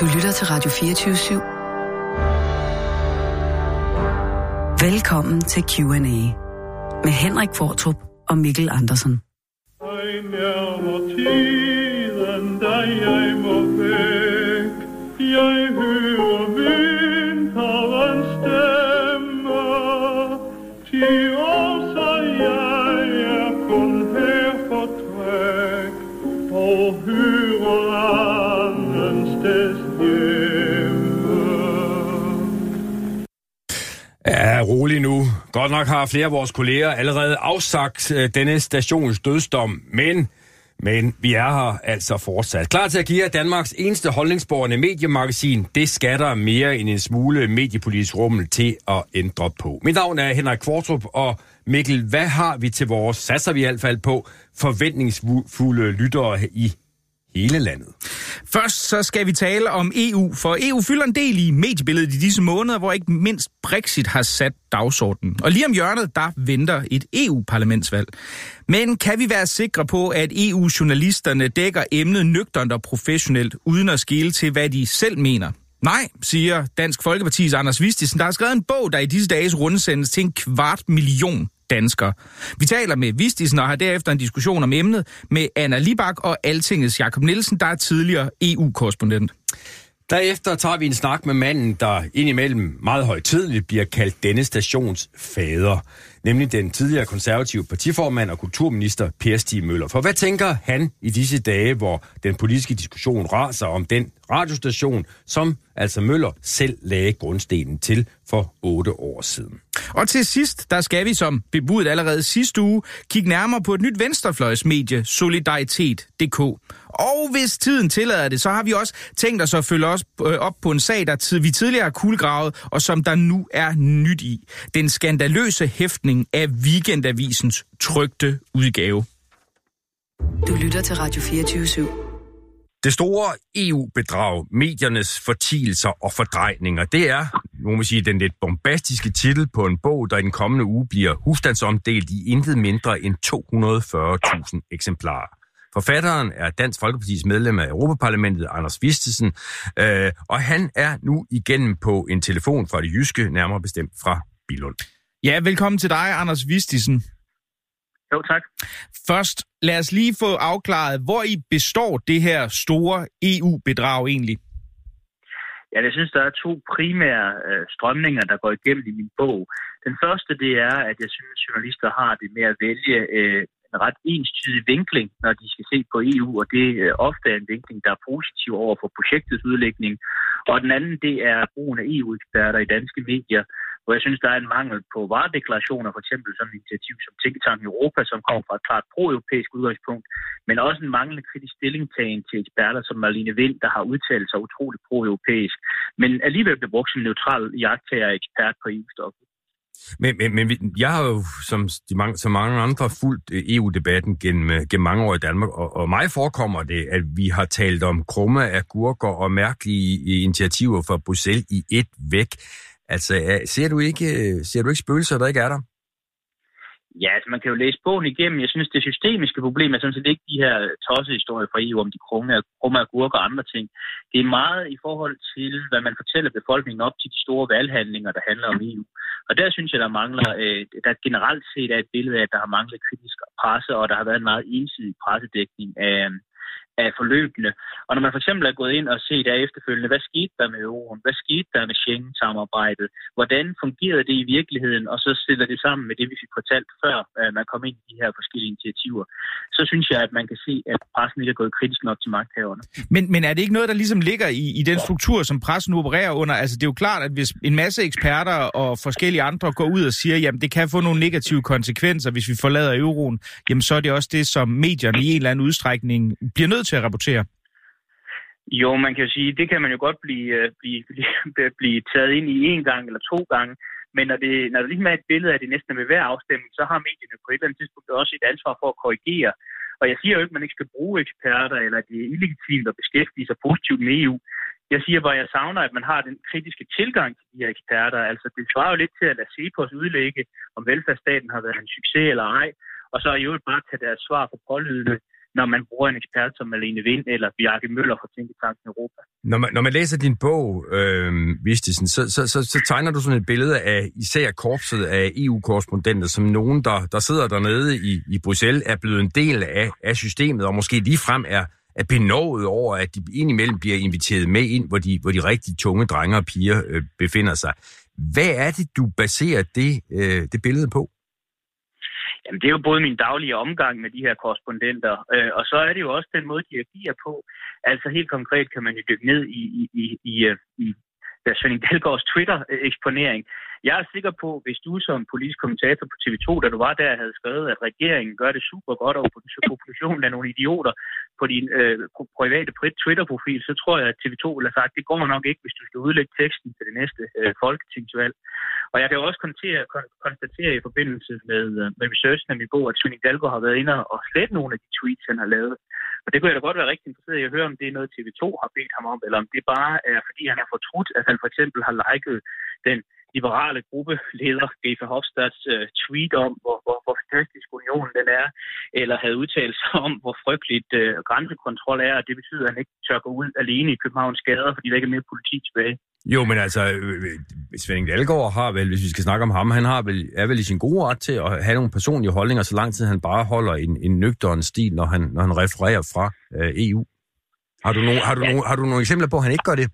Du lytter til Radio 24 /7. Velkommen til Q&A med Henrik Fortrup og Mikkel Andersen. Ej nærmer tiden, da jeg rolig nu. Godt nok har flere af vores kolleger allerede afsagt øh, denne stations dødsdom, men, men vi er her altså fortsat. Klar til at give jer Danmarks eneste holdningsborgende mediemagasin. Det skatter mere end en smule mediepolitisk rummel til at ændre på. Mit navn er Henrik Kvartrup, og Mikkel, hvad har vi til vores, satser vi i hvert fald på, forventningsfulde lyttere i hele landet? Først så skal vi tale om EU, for EU fylder en del i mediebilledet i disse måneder, hvor ikke mindst Brexit har sat dagsordenen. Og lige om hjørnet, der venter et EU-parlamentsvalg. Men kan vi være sikre på, at EU-journalisterne dækker emnet nøgternt og professionelt, uden at skille til, hvad de selv mener? Nej, siger Dansk Folkeparti's Anders Vistisen, der har skrevet en bog, der i disse dages rundsendes til en kvart million dansker. Vi taler med Vistisen og har derefter en diskussion om emnet med Anna Libak og Altingets Jakob Nielsen, der er tidligere EU-korrespondent. Derefter tager vi en snak med manden, der indimellem meget højtidligt bliver kaldt denne stations fader, nemlig den tidligere konservative partiformand og kulturminister Per Stig Møller. For hvad tænker han i disse dage, hvor den politiske diskussion raser om den radiostation, som altså Møller selv lagde grundstenen til for otte år siden? Og til sidst, der skal vi som bebudet allerede sidste uge, kigge nærmere på et nyt venstrefløjsmedie, Solidaritet.dk. Og hvis tiden tillader det, så har vi også tænkt os at følge os øh, op på en sag, der tid, vi tidligere har kuglegravet, og som der nu er nyt i. Den skandaløse hæftning af Weekendavisens trygte udgave. Du lytter til Radio 24 det store EU-bedrag, mediernes fortielser og fordrejninger, det er, må man sige, den lidt bombastiske titel på en bog, der i den kommende uge bliver husstandsomdelt i intet mindre end 240.000 eksemplarer. Forfatteren er Dansk Folkepartis medlem af Europaparlamentet, Anders Vistesen, øh, og han er nu igennem på en telefon fra det jyske, nærmere bestemt fra Bilund. Ja, velkommen til dig, Anders Vistisen. Jo, tak. Først, lad os lige få afklaret, hvor I består det her store EU-bedrag egentlig? Ja, jeg synes, der er to primære øh, strømninger, der går igennem i min bog. Den første, det er, at jeg synes, journalister har det med at vælge øh, en ret enstydig vinkling, når de skal se på EU, og det øh, ofte er en vinkling, der er positiv over for projektets udlægning. Og den anden, det er brugen af EU-eksperter i danske medier, hvor jeg synes, der er en mangel på varedeklarationer, for eksempel sådan et initiativ som Tænketank Europa, som kommer fra et klart pro-europæisk udgangspunkt, men også en manglende kritisk stillingtagen til eksperter som Marlene Vind, der har udtalt sig utroligt pro-europæisk, men alligevel bliver brugt som neutral jagttager ekspert på EU-stoffet. Men, men, men jeg har jo, som, de mange, som mange andre, fulgt øh, EU-debatten gennem, øh, gennem mange år i Danmark, og, og mig forekommer det, at vi har talt om krumme agurker og mærkelige øh, initiativer fra Bruxelles i et væk. Altså, ser du ikke, øh, ser du ikke spøgelser, der ikke er der? Ja, altså man kan jo læse bogen igennem. Jeg synes, det systemiske problem er sådan set ikke de her tossehistorier fra EU om de krumme, krumme agurker og andre ting. Det er meget i forhold til, hvad man fortæller befolkningen op til de store valghandlinger, der handler om EU. Og der synes jeg, der mangler, øh, der generelt set er et billede af, at der har manglet kritisk presse, og der har været en meget ensidig pressedækning af, af forløbene. Og når man for eksempel er gået ind og set der efterfølgende, hvad skete der med euroen? Hvad skete der med Schengen-samarbejdet? Hvordan fungerede det i virkeligheden? Og så stiller det sammen med det, vi fik fortalt før, at man kom ind i de her forskellige initiativer. Så synes jeg, at man kan se, at pressen ikke er gået kritisk nok til magthaverne. Men, men er det ikke noget, der ligesom ligger i, i den struktur, som pressen opererer under? Altså, det er jo klart, at hvis en masse eksperter og forskellige andre går ud og siger, jamen, det kan få nogle negative konsekvenser, hvis vi forlader euroen, jamen, så er det også det, som medierne i en eller anden udstrækning bliver nødt til at rapportere. Jo, man kan jo sige, det kan man jo godt blive, øh, blive, blive, blive taget ind i en gang eller to gange. Men når, det, når der ligesom er et billede af det næsten ved hver afstemning, så har medierne på et eller andet tidspunkt også et ansvar for at korrigere. Og jeg siger jo ikke, at man ikke skal bruge eksperter, eller at det er illegitimt at beskæftige sig positivt med EU. Jeg siger bare, at jeg savner, at man har den kritiske tilgang til de her eksperter. Altså, det svarer jo lidt til at lade se på os udlægge, om velfærdsstaten har været en succes eller ej, og så i øvrigt bare tage deres svar for pålydende når man bruger en ekspert som Malene Vind eller Bjarke Møller fra Tænketanken Europa. Når man, når man læser din bog, øh, Vistisen, så, så, så, så tegner du sådan et billede af især korpset af EU-korrespondenter, som nogen, der, der sidder dernede i, i Bruxelles, er blevet en del af, af systemet, og måske ligefrem er, er benovet over, at de indimellem bliver inviteret med ind, hvor de, hvor de rigtig tunge drenge og piger øh, befinder sig. Hvad er det, du baserer det, øh, det billede på? Jamen, det er jo både min daglige omgang med de her korrespondenter, øh, og så er det jo også den måde, de agerer på. Altså helt konkret kan man jo dykke ned i, i, i, i, øh, i der Svending Dalgaards Twitter-eksponering. Jeg er sikker på, hvis du som politisk kommentator på TV2, da du var der, havde skrevet, at regeringen gør det super godt, og oppositionen er nogle idioter på din øh, private Twitter-profil, så tror jeg, at TV2 ville have sagt, det går nok ikke, hvis du skal udlægge teksten til det næste øh, folketingsvalg. Og jeg kan også konstatere, konstatere i forbindelse med, øh, med researchen af min bog, at Svending Dalgaard har været inde og slet nogle af de tweets, han har lavet. Og det kunne jeg da godt være rigtig interesseret i at høre, om det er noget TV2 har bedt ham om, eller om det bare er, fordi han har fortrudt, at han for eksempel har liket den liberale gruppeleder Geir Hofstads uh, øh, tweet om, hvor, hvor, hvor fantastisk unionen den er, eller havde udtalt sig om, hvor frygteligt uh, grænsekontrol er, og det betyder, at han ikke tør gå ud alene i Københavns gader, fordi der ikke er mere politi tilbage. Jo, men altså, Svend Dalgaard har vel, hvis vi skal snakke om ham, han har vel, er vel i sin gode ret til at have nogle personlige holdninger, så lang tid han bare holder en, en nøgteren stil, når han, når han refererer fra uh, EU. Har du, nogle, har, du ja. nogle, har du nogle eksempler på, at han ikke gør det?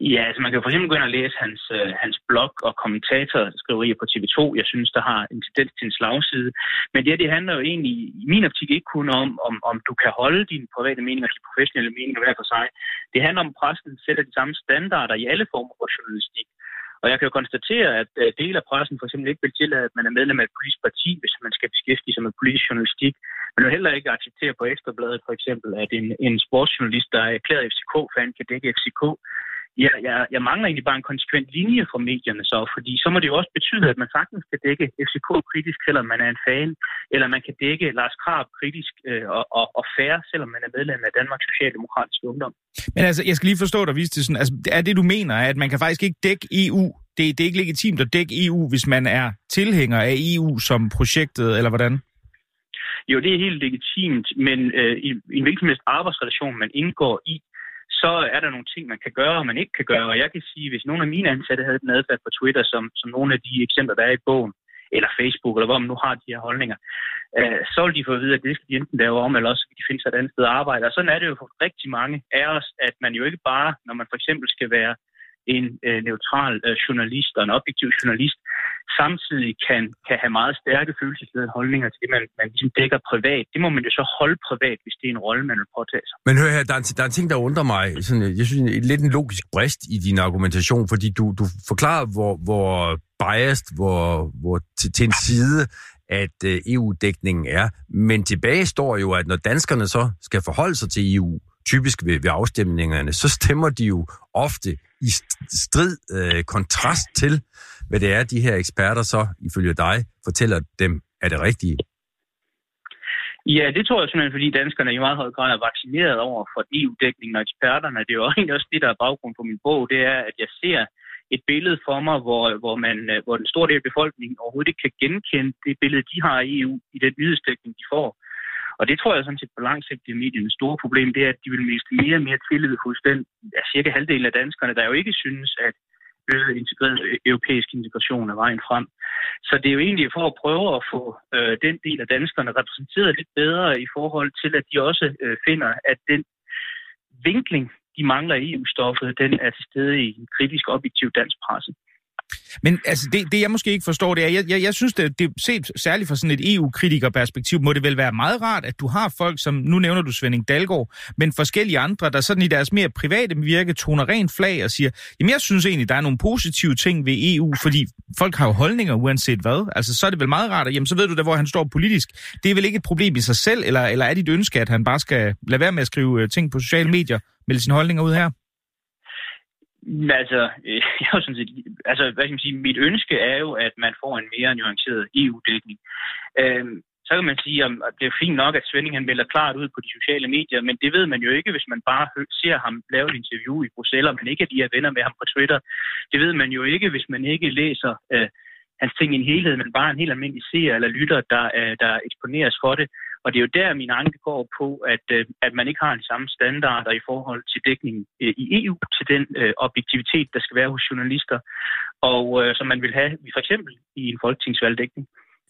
Ja, altså man kan jo for eksempel gå ind og læse hans, øh, hans blog og kommentatorskriverier på TV2. Jeg synes, der har en tendens til en slagside. Men det, det handler jo egentlig i min optik ikke kun om, om, om du kan holde dine private meninger og dine professionelle meninger hver for sig. Det handler om, at pressen sætter de samme standarder i alle former for journalistik. Og jeg kan jo konstatere, at øh, dele af pressen for eksempel ikke vil tillade, at man er medlem af et politisk parti, hvis man skal beskæftige sig med politisk journalistik. Men vil heller ikke acceptere på Ekstrabladet for eksempel, at en, en sportsjournalist, der er erklæret FCK-fan, kan dække FCK Ja, jeg, jeg mangler egentlig bare en konsekvent linje fra medierne så, fordi så må det jo også betyde, at man sagtens kan dække FCK kritisk, selvom man er en fan, eller man kan dække Lars Krab kritisk øh, og, og, og færre, selvom man er medlem af Danmarks Socialdemokratiske Ungdom. Men altså, jeg skal lige forstå dig, sådan, altså, er det du mener, at man kan faktisk ikke dække EU? Det, det er ikke legitimt at dække EU, hvis man er tilhænger af EU som projektet, eller hvordan? Jo, det er helt legitimt, men øh, i, i en hvilken arbejdsrelation, man indgår i, så er der nogle ting, man kan gøre, og man ikke kan gøre. Og jeg kan sige, hvis nogle af mine ansatte havde den adfærd på Twitter, som, som nogle af de eksempler, der er i bogen, eller Facebook, eller hvor man nu har de her holdninger, øh, så vil de få at vide, at det skal de enten lave om, eller også de finde sig et andet sted at arbejde. Og sådan er det jo for rigtig mange af os, at man jo ikke bare, når man for eksempel skal være en øh, neutral øh, journalist og en objektiv journalist, samtidig kan, kan have meget stærke følelsesledede holdninger til det, man, man ligesom dækker privat. Det må man jo så holde privat, hvis det er en rolle, man vil påtage sig. Men hør her, der er, der er en ting, der undrer mig. Sådan, jeg synes, det er lidt en logisk brist i din argumentation, fordi du, du forklarer, hvor, hvor biased, hvor, hvor til, til en side, at øh, EU-dækningen er. Men tilbage står jo, at når danskerne så skal forholde sig til EU, typisk ved, ved afstemningerne, så stemmer de jo ofte i strid øh, kontrast til, hvad det er, de her eksperter så, ifølge dig, fortæller dem er det rigtige? Ja, det tror jeg simpelthen, fordi danskerne i meget høj grad er vaccineret over for EU-dækningen og eksperterne. Det er jo egentlig også det, der er baggrund for min bog, det er, at jeg ser et billede for mig, hvor, hvor, man, øh, hvor den store del af befolkningen overhovedet ikke kan genkende det billede, de har i EU, i den nyhedsdækning, de får. Og det tror jeg sådan set på lang sigt er mediernes store problem, det er, at de vil miste mere og mere tillid hos den ja, cirka halvdelen af danskerne, der jo ikke synes, at øget integreret europæisk integration er vejen frem. Så det er jo egentlig for at prøve at få øh, den del af danskerne repræsenteret lidt bedre i forhold til, at de også øh, finder, at den vinkling, de mangler i EU-stoffet, den er til stede i en kritisk objektiv dansk presse. Men altså, det, det jeg måske ikke forstår, det er, jeg, jeg, jeg synes, det, det set særligt fra sådan et EU-kritikerperspektiv, må det vel være meget rart, at du har folk, som, nu nævner du Svending Dalgaard, men forskellige andre, der sådan i deres mere private virke toner rent flag og siger, jamen jeg synes egentlig, der er nogle positive ting ved EU, fordi folk har jo holdninger uanset hvad. Altså, så er det vel meget rart, at jamen, så ved du da, hvor han står politisk. Det er vel ikke et problem i sig selv, eller, eller er dit ønske, at han bare skal lade være med at skrive øh, ting på sociale medier, melde sine holdninger ud her? Altså, øh, jeg er sådan set, altså, hvad kan man sige, mit ønske er jo, at man får en mere nuanceret EU-dækning. Øhm, så kan man sige, at det er fint nok, at Svending han melder klart ud på de sociale medier, men det ved man jo ikke, hvis man bare ser ham lave et interview i Bruxelles, og man ikke er de her venner med ham på Twitter. Det ved man jo ikke, hvis man ikke læser øh, hans ting i en helhed, men bare en helt almindelig seer eller lytter, der, øh, der eksponeres for det. Og det er jo der, min anke går på, at, øh, at man ikke har de samme standarder i forhold til dækning øh, i EU, til den øh, objektivitet, der skal være hos journalister, og som man vil have for eksempel i en folketingsvalgdækning.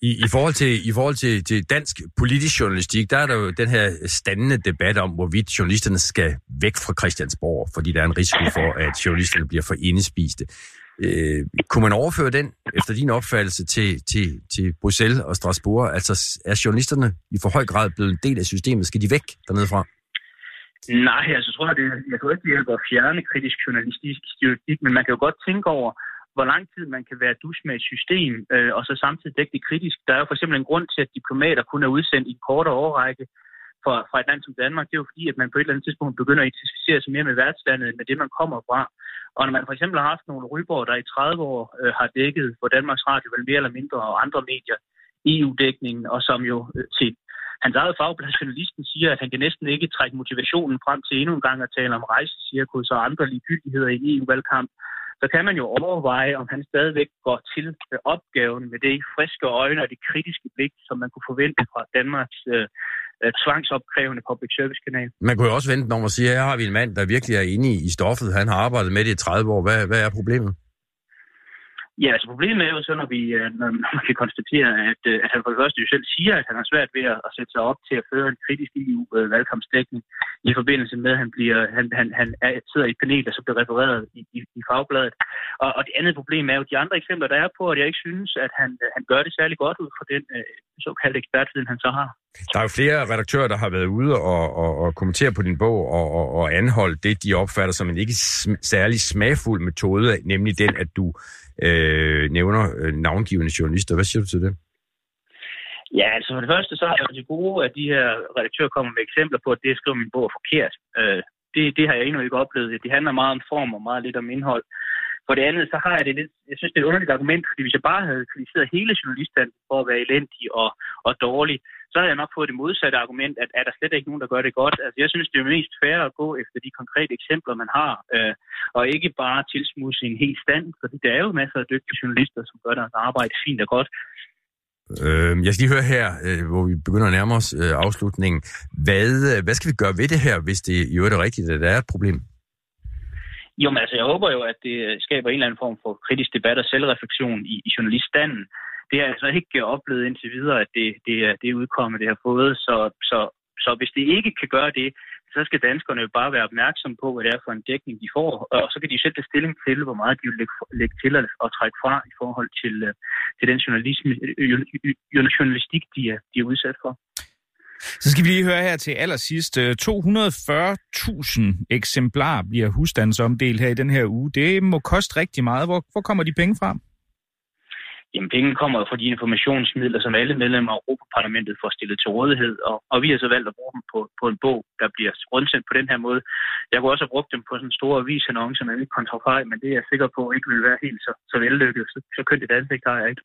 I, i forhold, til, i forhold til, til dansk politisk journalistik, der er der jo den her standende debat om, hvorvidt journalisterne skal væk fra Christiansborg, fordi der er en risiko for, at journalisterne bliver for indespiste. Øh, kunne man overføre den, efter din opfattelse, til, til, til Bruxelles og Strasbourg? Altså, er journalisterne i for høj grad blevet en del af systemet? Skal de væk dernede fra? Nej, altså, jeg tror, det, jeg tror ikke, det hjælper at fjerne kritisk journalistisk, men man kan jo godt tænke over, hvor lang tid man kan være dus med et system, øh, og så samtidig dække det kritisk. Der er jo for eksempel en grund til, at diplomater kun er udsendt i en kortere årrække, fra, fra et land som Danmark. Det er jo fordi, at man på et eller andet tidspunkt begynder at identificere sig mere med værtslandet, end med det, man kommer fra. Og når man for eksempel har haft nogle ryborg, der i 30 år øh, har dækket for Danmarks Radio, vel mere eller mindre, og andre medier, EU-dækningen, og som jo øh, til hans eget fagblad, journalisten, siger, at han kan næsten ikke trække motivationen frem til endnu en gang at tale om rejsecirkus og andre ligegyldigheder i EU-valgkamp så kan man jo overveje, om han stadigvæk går til øh, opgaven med det friske øjne og det kritiske blik, som man kunne forvente fra Danmarks øh, øh tvangsopkrævende public service kanal. Man kunne jo også vente om at sige, at her har vi en mand, der virkelig er inde i stoffet. Han har arbejdet med det i 30 år. Hvad, hvad er problemet? Ja, altså problemet er jo så, når, vi, øh, når man kan konstatere, at, øh, at han for det første jo selv siger, at han har svært ved at sætte sig op til at føre en kritisk EU-valgkampsdækning øh, i forbindelse med, at han, bliver, han, han, han er, sidder i et panel, der så bliver refereret i, i, i fagbladet. Og, og det andet problem er jo de andre eksempler, der er på, at jeg ikke synes, at han, han gør det særlig godt ud fra den øh, såkaldte ekspertviden, han så har. Der er jo flere redaktører, der har været ude og, og, og kommentere på din bog og, og, og anholde det, de opfatter som en ikke særlig smagfuld metode, nemlig den, at du øh, nævner øh, navngivende journalister. Hvad siger du til det? Ja, altså for det første, så er jeg til gode, at de her redaktører kommer med eksempler på, at det, skriver min bog er forkert. Øh, det, det har jeg endnu ikke oplevet. Det handler meget om form og meget lidt om indhold. For det andet, så har jeg det lidt, jeg synes, det er et underligt argument, fordi hvis jeg bare havde kritiseret hele journalisten for at være elendig og, og dårlig, så havde jeg nok fået det modsatte argument, at er der slet ikke nogen, der gør det godt. Altså, jeg synes, det er mest fair at gå efter de konkrete eksempler, man har, øh, og ikke bare tilsmuse en helt stand, fordi der er jo masser af dygtige journalister, som gør deres arbejde fint og godt. Øh, jeg skal lige høre her, øh, hvor vi begynder at nærme os øh, afslutningen. Hvad, øh, hvad skal vi gøre ved det her, hvis det i øvrigt er rigtigt, at der er et problem? Jo, men altså, jeg håber jo, at det skaber en eller anden form for kritisk debat og selvreflektion i, i journaliststanden. Det har jeg altså ikke oplevet indtil videre, at det, det, er, det udkomme, det har fået. Så, så, så hvis det ikke kan gøre det, så skal danskerne jo bare være opmærksomme på, hvad det er for en dækning, de får. Og så kan de sætte stilling til, hvor meget de vil lægge, lægge til og, at trække fra i forhold til, øh, til den journalistik, de er, de er udsat for. Så skal vi lige høre her til allersidst. Øh, 240.000 eksemplarer bliver husstandsomdelt her i den her uge. Det må koste rigtig meget. Hvor, hvor kommer de penge fra? Jamen, penge kommer fra de informationsmidler, som alle medlemmer af Europaparlamentet får stillet til rådighed, og, og vi har så valgt at bruge dem på, på en bog, der bliver rundsendt på den her måde. Jeg kunne også have brugt dem på sådan en stor avisannonce med ikke kontrafej, men det er jeg sikker på ikke vil være helt så, så vellykket, så, så kønt et ansigt har jeg ikke.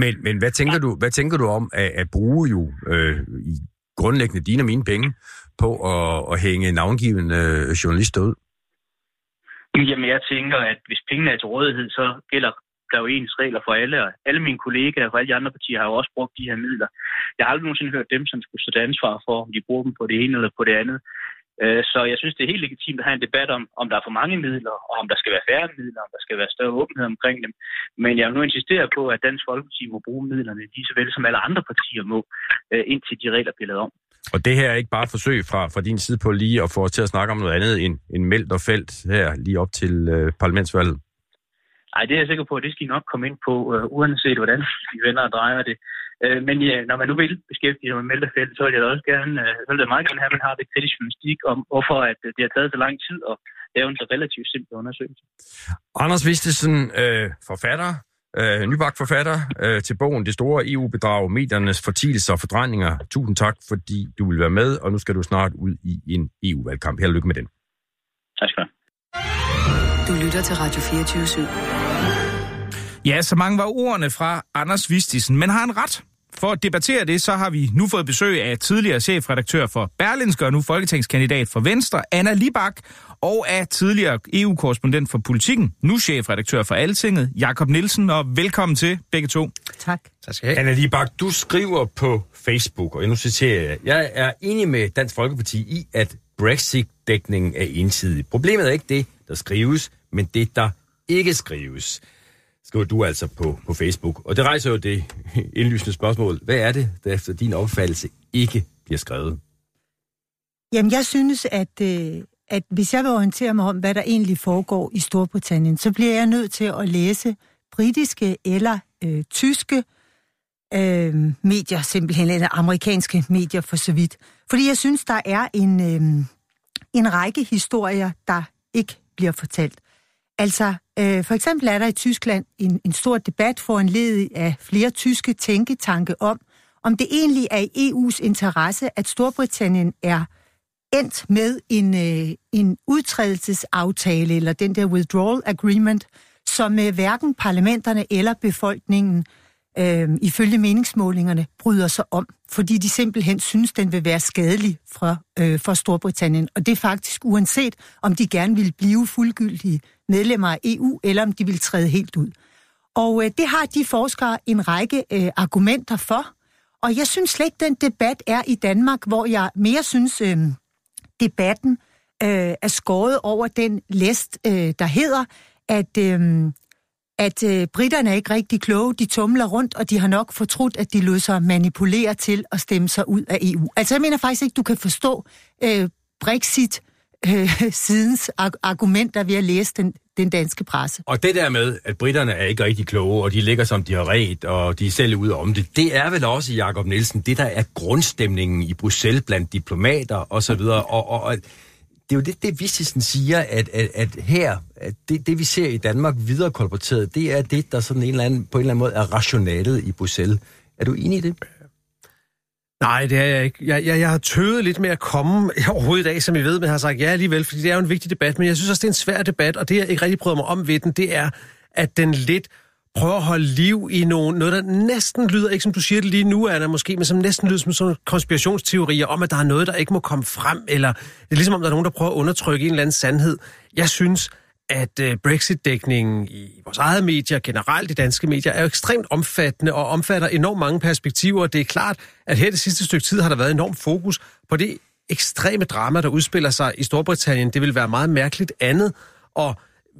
Men, men hvad, tænker du, hvad tænker du om at, at bruge jo øh, i grundlæggende dine og mine penge på at, at hænge navngivende journalister ud? Jamen, jeg tænker, at hvis pengene er til rådighed, så gælder der er jo ens regler for alle, og alle mine kollegaer og alle de andre partier har jo også brugt de her midler. Jeg har aldrig nogensinde hørt dem, som skulle stå til ansvar for, om de bruger dem på det ene eller på det andet. Øh, så jeg synes, det er helt legitimt at have en debat om, om der er for mange midler, og om der skal være færre midler, om der skal være større åbenhed omkring dem. Men jeg vil nu insistere på, at Dansk Folkeparti må bruge midlerne lige så vel som alle andre partier må, øh, indtil de regler bliver lavet om. Og det her er ikke bare et forsøg fra, fra din side på lige at få os til at snakke om noget andet end, end meldt og felt her lige op til øh, parlamentsvalget? Nej, det er jeg sikker på, at det skal I nok komme ind på, uh, uanset hvordan vi vender og drejer det. Uh, men ja, når man nu vil beskæftige sig med melderfelt, så vil jeg da også gerne, uh, så vil jeg meget gerne have, at man har det kritisk journalistik om, hvorfor at, uh, det har taget så lang tid at lave en så relativt simpel undersøgelse. Anders Vistesen, uh, forfatter, uh, nybagt forfatter uh, til bogen Det store EU-bedrag, mediernes fortielser og fordrejninger. Tusind tak, fordi du vil være med, og nu skal du snart ud i en EU-valgkamp. Held og lykke med den. Tak skal du du lytter til Radio 24 /7. Ja, så mange var ordene fra Anders Vistisen, men har han ret? for at debattere det, så har vi nu fået besøg af tidligere chefredaktør for Berlinske og nu folketingskandidat for Venstre, Anna Libak, og af tidligere EU-korrespondent for Politikken, nu chefredaktør for Altinget, Jakob Nielsen, og velkommen til begge to. Tak. Tak skal Anna Libak, du skriver på Facebook, og nu citerer jeg, jeg er enig med Dansk Folkeparti i, at Brexit-dækningen er ensidig. Problemet er ikke det, der skrives, men det, der ikke skrives skriver du altså på, på Facebook. Og det rejser jo det indlysende spørgsmål. Hvad er det, der efter din opfattelse ikke bliver skrevet? Jamen, jeg synes, at, øh, at hvis jeg vil orientere mig om, hvad der egentlig foregår i Storbritannien, så bliver jeg nødt til at læse britiske eller øh, tyske øh, medier, simpelthen, eller amerikanske medier for så vidt. Fordi jeg synes, der er en, øh, en række historier, der ikke bliver fortalt. Altså, øh, for eksempel er der i Tyskland en, en stor debat for en led af flere tyske tænketanke om, om det egentlig er i EU's interesse, at Storbritannien er endt med en, øh, en udtrædelsesaftale, eller den der withdrawal agreement, som øh, hverken parlamenterne eller befolkningen øh, Øh, ifølge meningsmålingerne bryder sig om, fordi de simpelthen synes, den vil være skadelig for, øh, for Storbritannien. Og det er faktisk uanset, om de gerne vil blive fuldgyldige medlemmer af EU, eller om de vil træde helt ud. Og øh, det har de forskere en række øh, argumenter for. Og jeg synes slet ikke, den debat er i Danmark, hvor jeg mere synes, øh, debatten øh, er skåret over den læst, øh, der hedder, at, øh, at øh, britterne er ikke rigtig kloge, de tumler rundt, og de har nok fortrudt, at de lød sig manipulere til at stemme sig ud af EU. Altså jeg mener faktisk ikke, du kan forstå øh, Brexit øh, sidens argumenter ved at læse den, den danske presse. Og det der med, at britterne er ikke rigtig kloge, og de ligger som de har ret, og de er selv ude om det, det er vel også, Jakob Nielsen, det der er grundstemningen i Bruxelles blandt diplomater osv., og, og, og det er jo det, det Vistisen siger, at, at, at her, at det, det vi ser i Danmark viderekolporteret, det er det, der sådan en eller anden, på en eller anden måde er rationalet i Bruxelles. Er du enig i det? Nej, det er jeg ikke. Jeg, jeg, jeg har tøvet lidt med at komme overhovedet i dag, som I ved, men jeg har sagt ja alligevel, fordi det er jo en vigtig debat, men jeg synes også, det er en svær debat, og det, jeg ikke rigtig prøver mig om ved den, det er, at den lidt prøver at holde liv i nogen, noget, der næsten lyder, ikke som du siger det lige nu, Anna, måske, men som næsten lyder som sådan konspirationsteorier om, at der er noget, der ikke må komme frem, eller det er ligesom, om der er nogen, der prøver at undertrykke en eller anden sandhed. Jeg synes, at øh, Brexit-dækningen i vores eget medier, generelt i danske medier, er jo ekstremt omfattende og omfatter enormt mange perspektiver. Det er klart, at her det sidste stykke tid har der været enormt fokus på det ekstreme drama, der udspiller sig i Storbritannien. Det vil være meget mærkeligt andet, og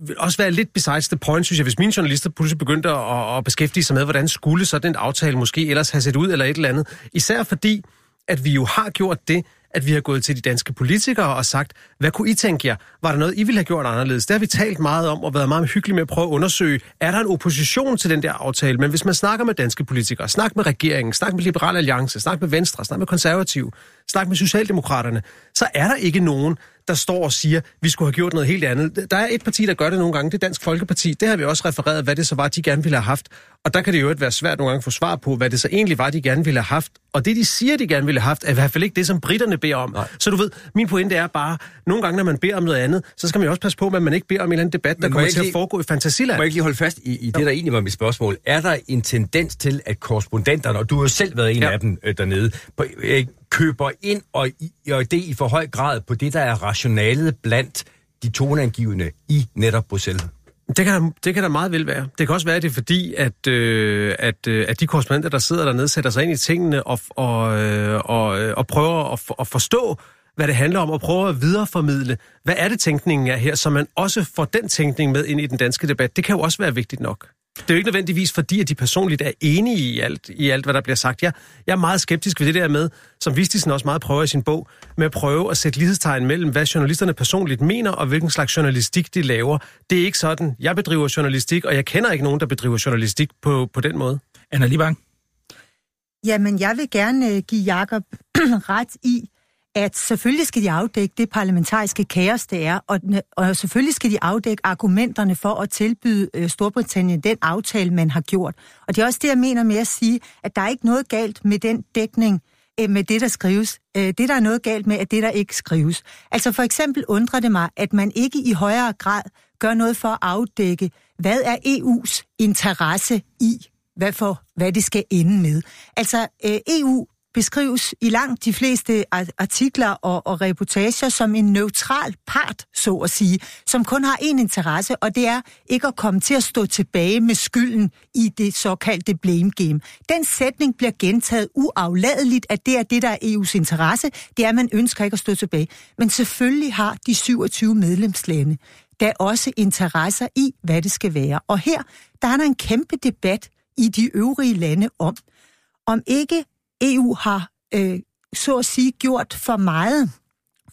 vil også være lidt besides the point, synes jeg, hvis mine journalister pludselig begyndte at, at beskæftige sig med, hvordan skulle sådan en aftale måske ellers have set ud eller et eller andet. Især fordi, at vi jo har gjort det, at vi har gået til de danske politikere og sagt, hvad kunne I tænke jer? Var der noget, I ville have gjort anderledes? Det har vi talt meget om og været meget hyggelige med at prøve at undersøge. Er der en opposition til den der aftale? Men hvis man snakker med danske politikere, snak med regeringen, snak med Liberal Alliance, snak med Venstre, snak med Konservativ, snak med Socialdemokraterne, så er der ikke nogen, der står og siger, vi skulle have gjort noget helt andet. Der er et parti, der gør det nogle gange, det er Dansk Folkeparti. Det har vi også refereret, hvad det så var, de gerne ville have haft. Og der kan det jo være svært nogle gange at få svar på, hvad det så egentlig var, de gerne ville have haft. Og det, de siger, de gerne ville have haft, er i hvert fald ikke det, som britterne beder om. Nej. Så du ved, min pointe er bare, nogle gange, når man beder om noget andet, så skal man jo også passe på, at man ikke beder om en eller anden debat, der kommer til lige, at foregå i fantasiland. Må jeg ikke lige holde fast i, i det, der egentlig var mit spørgsmål? Er der en tendens til, at korrespondenterne, og du har jo selv været en ja. af dem øh, dernede, på, øh, køber ind og, og det i for høj grad på det, der er rationalet blandt de toneangivende i netop Bruxelles? Det kan, det kan da meget vel være. Det kan også være, at det er fordi, at, øh, at, øh, at de korrespondenter, der sidder dernede, sætter sig ind i tingene og, og, øh, og, øh, og prøver at, at forstå, hvad det handler om, og prøver at videreformidle, hvad er det tænkningen er her, så man også får den tænkning med ind i den danske debat. Det kan jo også være vigtigt nok. Det er jo ikke nødvendigvis fordi, at de personligt er enige i alt, i alt hvad der bliver sagt. Jeg, jeg er meget skeptisk ved det der med, som Vistisen også meget prøver i sin bog, med at prøve at sætte lighedstegn mellem, hvad journalisterne personligt mener, og hvilken slags journalistik de laver. Det er ikke sådan. Jeg bedriver journalistik, og jeg kender ikke nogen, der bedriver journalistik på, på den måde. Anna Libang? Jamen, jeg vil gerne øh, give Jakob ret i, at selvfølgelig skal de afdække det parlamentariske kaos, det er, og, og selvfølgelig skal de afdække argumenterne for at tilbyde øh, Storbritannien den aftale, man har gjort. Og det er også det, jeg mener med at sige, at der er ikke noget galt med den dækning, øh, med det, der skrives. Øh, det, der er noget galt med, er det, der ikke skrives. Altså for eksempel undrer det mig, at man ikke i højere grad gør noget for at afdække, hvad er EU's interesse i hvad, for, hvad det skal ende med. Altså, øh, EU beskrives i langt de fleste artikler og, og reportager som en neutral part, så at sige, som kun har én interesse, og det er ikke at komme til at stå tilbage med skylden i det såkaldte blame game. Den sætning bliver gentaget uafladeligt, at det er det, der er EU's interesse. Det er, at man ønsker ikke at stå tilbage. Men selvfølgelig har de 27 medlemslande der også interesser i, hvad det skal være. Og her, der er der en kæmpe debat i de øvrige lande om, om ikke EU har, øh, så at sige, gjort for meget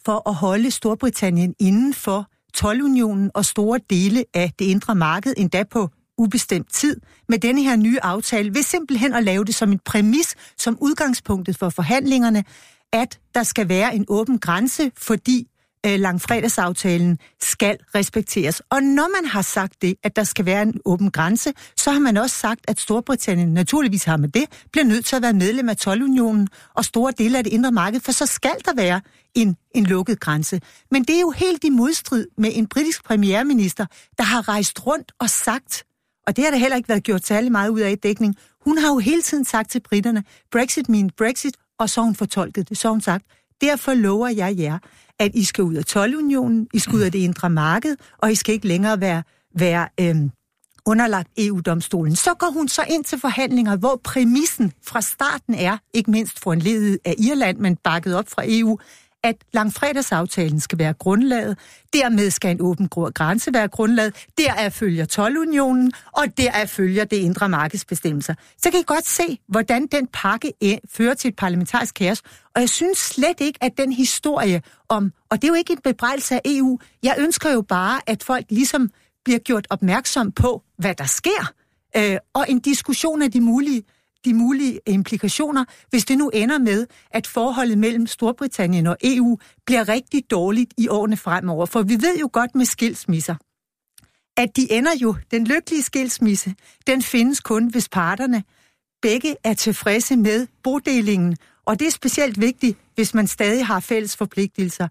for at holde Storbritannien inden for tolvunionen og store dele af det indre marked, endda på ubestemt tid, med denne her nye aftale, ved simpelthen at lave det som en præmis, som udgangspunktet for forhandlingerne, at der skal være en åben grænse, fordi øh, langfredagsaftalen skal respekteres. Og når man har sagt det, at der skal være en åben grænse, så har man også sagt, at Storbritannien naturligvis har med det, bliver nødt til at være medlem af 12 og store dele af det indre marked, for så skal der være en, en lukket grænse. Men det er jo helt i modstrid med en britisk premierminister, der har rejst rundt og sagt, og det har der heller ikke været gjort særlig meget ud af i dækning, hun har jo hele tiden sagt til britterne, Brexit min Brexit, og så har hun fortolket det. Så har hun sagt, derfor lover jeg jer, at I skal ud af 12-unionen, I skal ud af det indre marked, og I skal ikke længere være, være øhm, underlagt EU-domstolen. Så går hun så ind til forhandlinger, hvor præmissen fra starten er, ikke mindst foranledet af Irland, men bakket op fra EU, at langfredagsaftalen skal være grundlaget, dermed skal en åben grænse være grundlaget, deraf følger 12-unionen, og deraf følger det indre markedsbestemmelser. Så kan I godt se, hvordan den pakke eh, fører til et parlamentarisk kaos, og jeg synes slet ikke, at den historie om, og det er jo ikke en bebrejdelse af EU, jeg ønsker jo bare, at folk ligesom bliver gjort opmærksom på, hvad der sker, øh, og en diskussion af de mulige de mulige implikationer, hvis det nu ender med, at forholdet mellem Storbritannien og EU bliver rigtig dårligt i årene fremover. For vi ved jo godt med skilsmisser, at de ender jo, den lykkelige skilsmisse, den findes kun, hvis parterne begge er tilfredse med bodelingen. Og det er specielt vigtigt, hvis man stadig har fælles forpligtelser.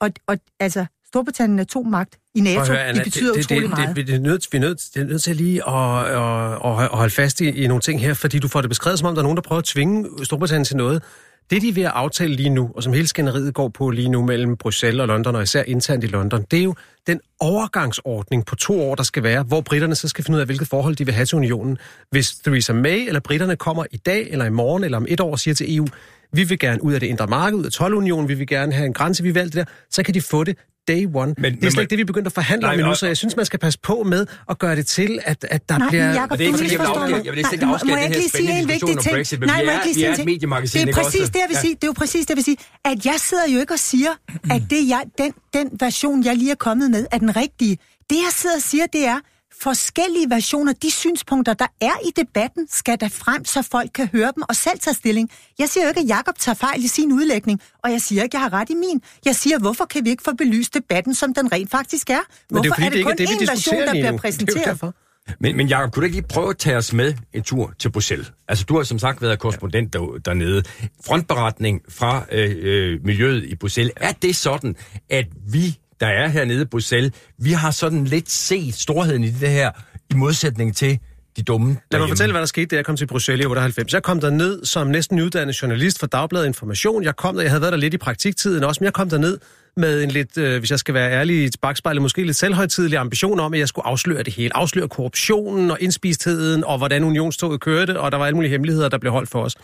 Og, og altså, Storbritannien er to magt i NATO. Høre, Anna, det betyder det, utrolig det, meget. Det, det, er nødt, vi, er nødt, det er nødt til lige at, at, at, at holde fast i, i nogle ting her, fordi du får det beskrevet, som om der er nogen, der prøver at tvinge Storbritannien til noget. Det, de er ved at aftale lige nu, og som hele skænderiet går på lige nu mellem Bruxelles og London, og især internt i London, det er jo den overgangsordning på to år, der skal være, hvor britterne så skal finde ud af, hvilket forhold de vil have til unionen. Hvis Theresa May eller britterne kommer i dag, eller i morgen, eller om et år og siger til EU, vi vil gerne ud af det indre marked, ud af 12-unionen, vi vil gerne have en grænse, vi vil alt det der, så kan de få det day one. Men, det er slet ikke det, vi begynder at forhandle nej, om endnu, så jeg synes, man skal passe på med at gøre det til, at, at der nej, bliver... Jacob, det er ikke, fordi jeg vil afskære, jeg vil ikke afskære den her spændende diskussion om Brexit, men nej, vi er, vi er et mediemagasin, Det er præcis det, jeg vil sige. Det er jo præcis det, jeg vil sige. At jeg sidder jo ikke og siger, at det jeg, den, den version, jeg lige er kommet med, er den rigtige. Det, jeg sidder og siger, det er, forskellige versioner, de synspunkter, der er i debatten, skal der frem, så folk kan høre dem og selv tage stilling. Jeg siger jo ikke, at Jacob tager fejl i sin udlægning, og jeg siger ikke, at jeg har ret i min. Jeg siger, hvorfor kan vi ikke få belyst debatten, som den rent faktisk er? Hvorfor Men det er, er det kun det, én version, der bliver præsenteret? Men, men Jacob, kunne du ikke lige prøve at tage os med en tur til Bruxelles? Altså, du har som sagt været korrespondent der, dernede. Frontberetning fra øh, øh, miljøet i Bruxelles. Er det sådan, at vi der er hernede i Bruxelles, vi har sådan lidt set storheden i det her, i modsætning til de dumme derhjemme. Lad mig fortælle, hvad der skete, da jeg kom til Bruxelles i 98. Jeg kom der ned som næsten nyuddannet journalist for Dagbladet Information. Jeg kom der, jeg havde været der lidt i praktiktiden også, men jeg kom der ned med en lidt, øh, hvis jeg skal være ærlig i bagspejlet, måske lidt selvhøjtidelig ambition om, at jeg skulle afsløre det hele. Afsløre korruptionen og indspistheden, og hvordan unionstoget kørte, og der var alle mulige hemmeligheder, der blev holdt for os.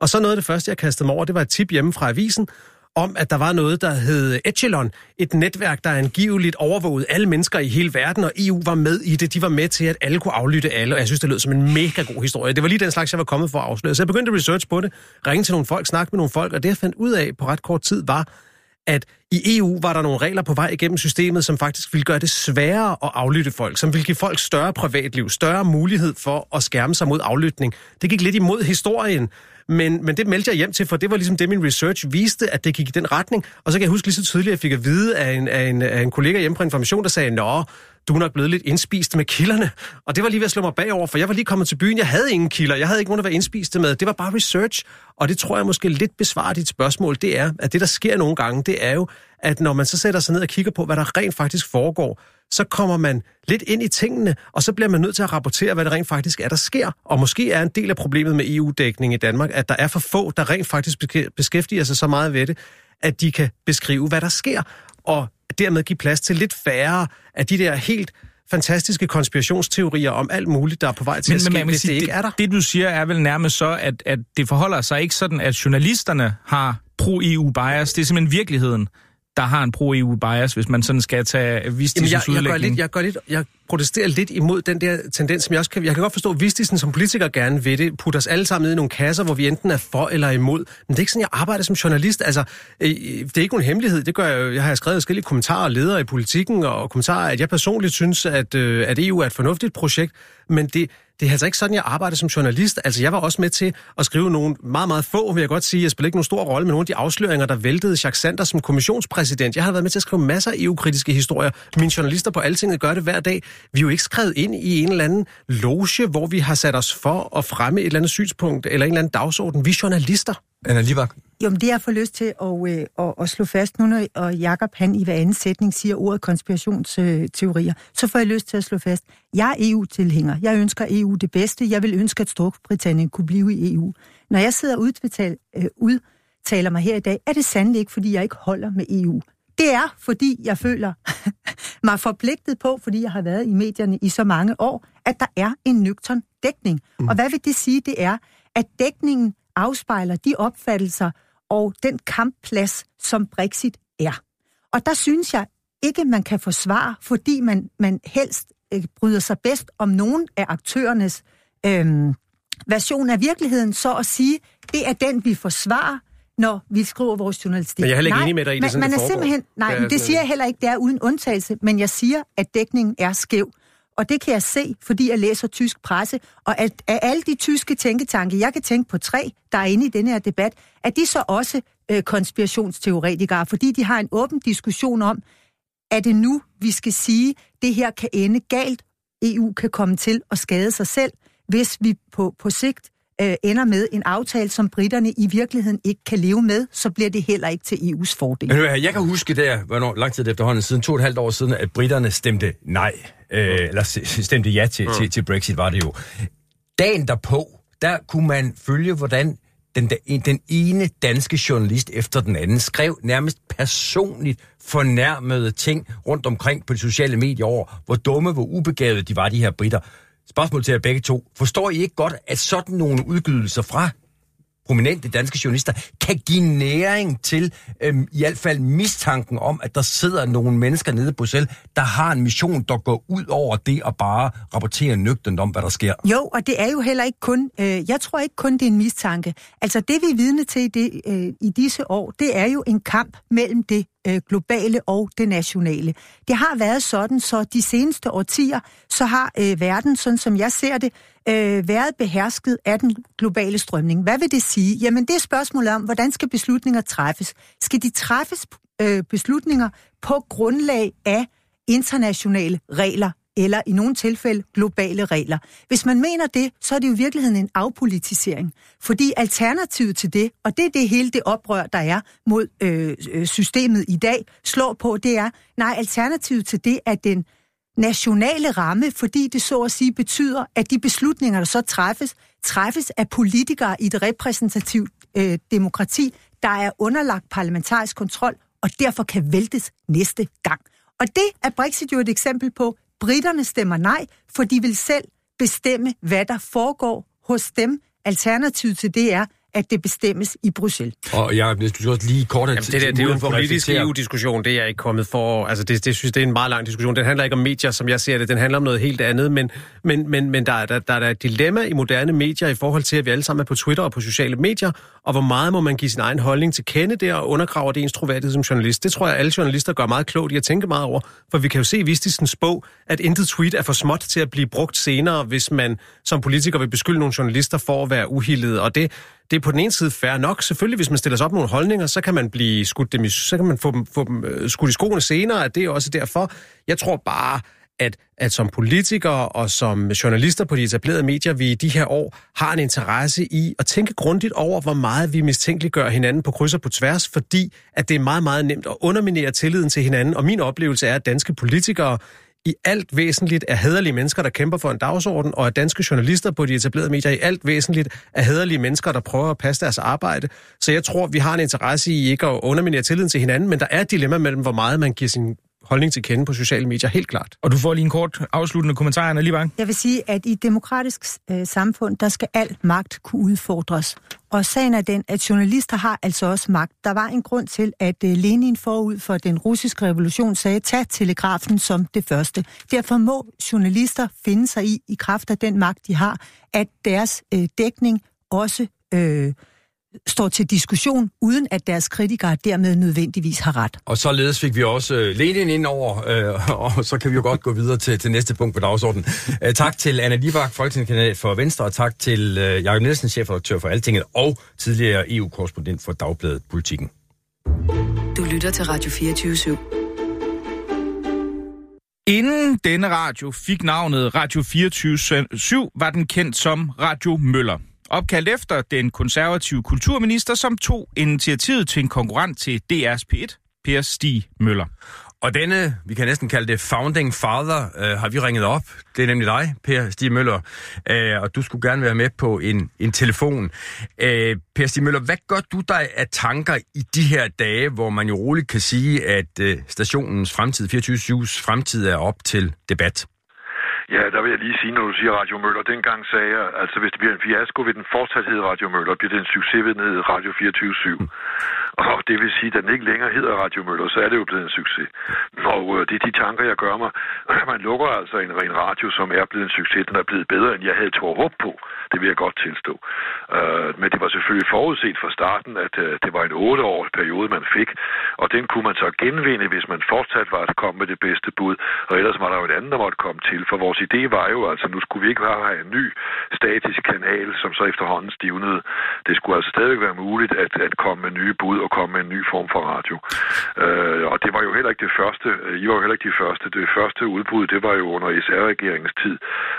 Og så noget af det første, jeg kastede mig over, det var et tip hjemme fra avisen, om, at der var noget, der hed Echelon, et netværk, der angiveligt overvågede alle mennesker i hele verden, og EU var med i det. De var med til, at alle kunne aflytte alle, og jeg synes, det lød som en mega god historie. Det var lige den slags, jeg var kommet for at afsløre. Så jeg begyndte at research på det, ringe til nogle folk, snakke med nogle folk, og det, jeg fandt ud af på ret kort tid, var, at i EU var der nogle regler på vej igennem systemet, som faktisk ville gøre det sværere at aflytte folk, som ville give folk større privatliv, større mulighed for at skærme sig mod aflytning. Det gik lidt imod historien, men, men det meldte jeg hjem til, for det var ligesom det, min research viste, at det gik i den retning. Og så kan jeg huske lige så tydeligt, at jeg fik at vide af en, af en, af en kollega hjemme på Information, der sagde, Nå, du er nok blevet lidt indspist med kilderne. Og det var lige ved at slå mig bagover, for jeg var lige kommet til byen, jeg havde ingen kilder, jeg havde ikke nogen at være indspist med. Det var bare research, og det tror jeg måske lidt besvarer dit spørgsmål. Det er, at det der sker nogle gange, det er jo, at når man så sætter sig ned og kigger på, hvad der rent faktisk foregår, så kommer man lidt ind i tingene, og så bliver man nødt til at rapportere, hvad det rent faktisk er, der sker. Og måske er en del af problemet med EU-dækning i Danmark, at der er for få, der rent faktisk beskæftiger sig så meget ved det, at de kan beskrive, hvad der sker, og dermed give plads til lidt færre af de der helt fantastiske konspirationsteorier om alt muligt, der er på vej til men, at ske, men, hvis sige, det ikke er der. Det, du siger, er vel nærmest så, at, at det forholder sig ikke sådan, at journalisterne har pro-EU-bias. Det er simpelthen virkeligheden, der har en pro-EU-bias, hvis man sådan skal tage Vistisens jeg, jeg, gør lidt, jeg, gør lidt, jeg protesterer lidt imod den der tendens, som jeg også kan... Jeg kan godt forstå, at Vistisen som politiker gerne vil det, putter os alle sammen ned i nogle kasser, hvor vi enten er for eller imod. Men det er ikke sådan, jeg arbejder som journalist. Altså, øh, det er ikke nogen hemmelighed. Det gør jeg, jeg har skrevet forskellige kommentarer og ledere i politikken, og kommentarer, at jeg personligt synes, at, øh, at EU er et fornuftigt projekt. Men det, det er altså ikke sådan, jeg arbejder som journalist. Altså, jeg var også med til at skrive nogle meget, meget få, vil jeg godt sige. Jeg spiller ikke nogen stor rolle med nogle af de afsløringer, der væltede Jacques Sander som kommissionspræsident. Jeg har været med til at skrive masser af EU-kritiske historier. Mine journalister på Altinget gør det hver dag. Vi er jo ikke skrevet ind i en eller anden loge, hvor vi har sat os for at fremme et eller andet synspunkt eller en eller anden dagsorden. Vi er journalister. Anna Libak. Jo, men det jeg får lyst til at, øh, at, at slå fast nu, når og Jacob han i hver anden sætning siger ordet konspirationsteorier, så får jeg lyst til at slå fast, jeg er EU-tilhænger. Jeg ønsker EU det bedste. Jeg vil ønske, at Storbritannien kunne blive i EU. Når jeg sidder og udtaler, øh, udtaler mig her i dag, er det sandelig ikke, fordi jeg ikke holder med EU. Det er, fordi jeg føler mig forpligtet på, fordi jeg har været i medierne i så mange år, at der er en nøgtern dækning. Mm. Og hvad vil det sige? Det er, at dækningen afspejler de opfattelser og den kampplads, som Brexit er. Og der synes jeg ikke, man kan forsvare, fordi man, man helst øh, bryder sig bedst om nogen af aktørernes øh, version af virkeligheden, så at sige, det er den, vi forsvarer, når vi skriver vores journalistik. Men jeg er heller ikke nej, enig med dig i det, sådan man det er simpelthen, Nej, det, det siger jeg heller ikke, det er uden undtagelse, men jeg siger, at dækningen er skæv. Og det kan jeg se, fordi jeg læser tysk presse. Og at, af alle de tyske tænketanke, jeg kan tænke på tre, der er inde i denne her debat, at de så også øh, konspirationsteoretikere, fordi de har en åben diskussion om, er det nu, vi skal sige, det her kan ende galt, EU kan komme til at skade sig selv, hvis vi på, på sigt øh, ender med en aftale, som britterne i virkeligheden ikke kan leve med, så bliver det heller ikke til EU's fordel. Men jeg kan huske der, hvornår, lang tid efterhånden, siden to og et halvt år siden, at britterne stemte nej, øh, eller stemte ja til, mm. til, til Brexit, var det jo. Dagen derpå, der kunne man følge, hvordan den, den ene danske journalist efter den anden skrev nærmest personligt fornærmede ting rundt omkring på de sociale medier over, hvor dumme, hvor ubegavede de var, de her britter. Spørgsmål til jer begge to. Forstår I ikke godt, at sådan nogle udgydelser fra prominente danske journalister kan give næring til øhm, i hvert fald mistanken om, at der sidder nogle mennesker nede i Bruxelles, der har en mission, der går ud over det at bare rapportere nøgtent om, hvad der sker. Jo, og det er jo heller ikke kun, øh, jeg tror ikke kun, det er en mistanke. Altså det, vi er vidne til det, øh, i disse år, det er jo en kamp mellem det øh, globale og det nationale. Det har været sådan, så de seneste årtier, så har øh, verden, sådan som jeg ser det, øh, været behersket af den globale strømning. Hvad vil det sige? Jamen det er spørgsmålet om, hvordan skal beslutninger træffes? Skal de træffes øh, beslutninger på grundlag af internationale regler? Eller i nogle tilfælde globale regler. Hvis man mener det, så er det jo i virkeligheden en afpolitisering. Fordi alternativet til det, og det er det hele det oprør, der er mod øh, øh, systemet i dag, slår på, det er, nej, alternativet til det er den nationale ramme, fordi det så at sige betyder, at de beslutninger, der så træffes, træffes af politikere i et repræsentativt øh, demokrati, der er underlagt parlamentarisk kontrol, og derfor kan væltes næste gang. Og det er Brexit jo et eksempel på. Britterne stemmer nej, for de vil selv bestemme, hvad der foregår hos dem. Alternativet til det er, at det bestemmes i Bruxelles. Og jeg du skal også lige kort Jamen, det, der, det er jo en politisk EU-diskussion, det er ikke kommet for. Altså, det, det synes det er en meget lang diskussion. Den handler ikke om medier, som jeg ser det. Den handler om noget helt andet. Men, men, men, men der, der, der, der er et dilemma i moderne medier i forhold til, at vi alle sammen er på Twitter og på sociale medier. Og hvor meget må man give sin egen holdning til kende der og undergraver det ens troværdighed som journalist. Det tror jeg, alle journalister gør meget klogt i at tænke meget over. For vi kan jo se i Vistisens bog, at intet tweet er for småt til at blive brugt senere, hvis man som politiker vil beskylde nogle journalister for at være uhildede. Og det, det er på den ene side fair nok. Selvfølgelig, hvis man stiller sig op nogle holdninger, så kan man blive skudt dem i, så kan man få dem, få dem øh, skudt i skoene senere, at det er også derfor. Jeg tror bare, at, at som politikere og som journalister på de etablerede medier, vi i de her år har en interesse i at tænke grundigt over, hvor meget vi mistænkeliggør hinanden på kryds og på tværs, fordi at det er meget, meget nemt at underminere tilliden til hinanden. Og min oplevelse er, at danske politikere i alt væsentligt er hederlige mennesker, der kæmper for en dagsorden, og at danske journalister på de etablerede medier i alt væsentligt er hederlige mennesker, der prøver at passe deres arbejde. Så jeg tror, vi har en interesse i ikke at underminere tilliden til hinanden, men der er et dilemma mellem, hvor meget man giver sin holdning til kende på sociale medier, helt klart. Og du får lige en kort afsluttende kommentar, Anna Libang. Jeg vil sige, at i et demokratisk øh, samfund, der skal al magt kunne udfordres. Og sagen er den, at journalister har altså også magt. Der var en grund til, at øh, Lenin forud for den russiske revolution sagde, tag telegrafen som det første. Derfor må journalister finde sig i, i kraft af den magt, de har, at deres øh, dækning også øh, står til diskussion, uden at deres kritikere dermed nødvendigvis har ret. Og således fik vi også øh, Lenin ind over, øh, og så kan vi jo godt gå videre til, til næste punkt på dagsordenen. Øh, tak til Anna Libak, folketingskandidat for Venstre, og tak til øh, Jacob Nielsen, chefredaktør for Altinget, og tidligere EU-korrespondent for Dagbladet Politikken. Du lytter til Radio 24 /7. Inden denne radio fik navnet Radio 24 var den kendt som Radio Møller. Opkaldt efter den konservative kulturminister, som tog initiativet til en konkurrent til DR's P1, Per Stig Møller. Og denne, vi kan næsten kalde det founding father, øh, har vi ringet op. Det er nemlig dig, Per Stig Møller, øh, og du skulle gerne være med på en, en telefon. Øh, per Stig Møller, hvad gør du dig af tanker i de her dage, hvor man jo roligt kan sige, at øh, stationens fremtid, 24-7's fremtid er op til debat? Ja, der vil jeg lige sige, når du siger Radio Møller. Dengang sagde jeg, altså hvis det bliver en fiasko, vil den fortsat hedde Radio Møller. Bliver det en succes, vil den hedde Radio 24 /7. Og det vil sige, at den ikke længere hedder Radio Møller, så er det jo blevet en succes. Og øh, det er de tanker, jeg gør mig. Man lukker altså en ren radio, som er blevet en succes. Den er blevet bedre, end jeg havde tog håb på. Det vil jeg godt tilstå. Uh, men det var selvfølgelig forudset fra starten, at øh, det var en otteårig periode, man fik. Og den kunne man så genvinde, hvis man fortsat var at komme med det bedste bud. Og ellers var der jo et andet, der måtte komme til. For vores idé var jo, altså nu skulle vi ikke bare have en ny statisk kanal, som så efterhånden stivnede. Det skulle altså stadig være muligt at, at komme med nye bud og komme med en ny form for radio. Øh, og det var jo heller ikke det første. Øh, I var jo heller ikke de første. Det første udbud, det var jo under SR-regeringens tid.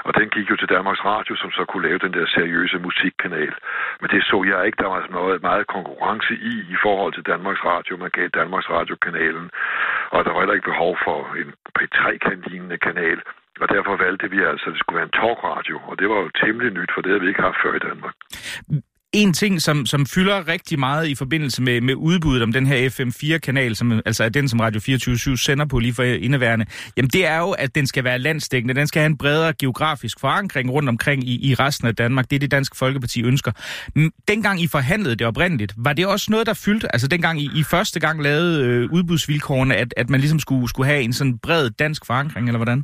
Og den gik jo til Danmarks Radio, som så kunne lave den der seriøse musikkanal. Men det så jeg ikke. Der var noget meget konkurrence i i forhold til Danmarks Radio. Man gav Danmarks Radio-kanalen, og der var heller ikke behov for en P3-lignende kanal. Og derfor valgte vi altså, at det skulle være en talkradio, og det var jo temmelig nyt, for det havde vi ikke haft før i Danmark. En ting, som, som fylder rigtig meget i forbindelse med, med udbuddet om den her FM4-kanal, som altså er den, som Radio 24 sender på lige for indeværende, jamen det er jo, at den skal være landsdækkende. Den skal have en bredere geografisk forankring rundt omkring i, i resten af Danmark. Det er det, Dansk Folkeparti ønsker. Mm, dengang I forhandlede det oprindeligt, var det også noget, der fyldte? Altså dengang I, I første gang lavede øh, udbudsvilkårene, at, at man ligesom skulle, skulle have en sådan bred dansk forankring, eller hvordan?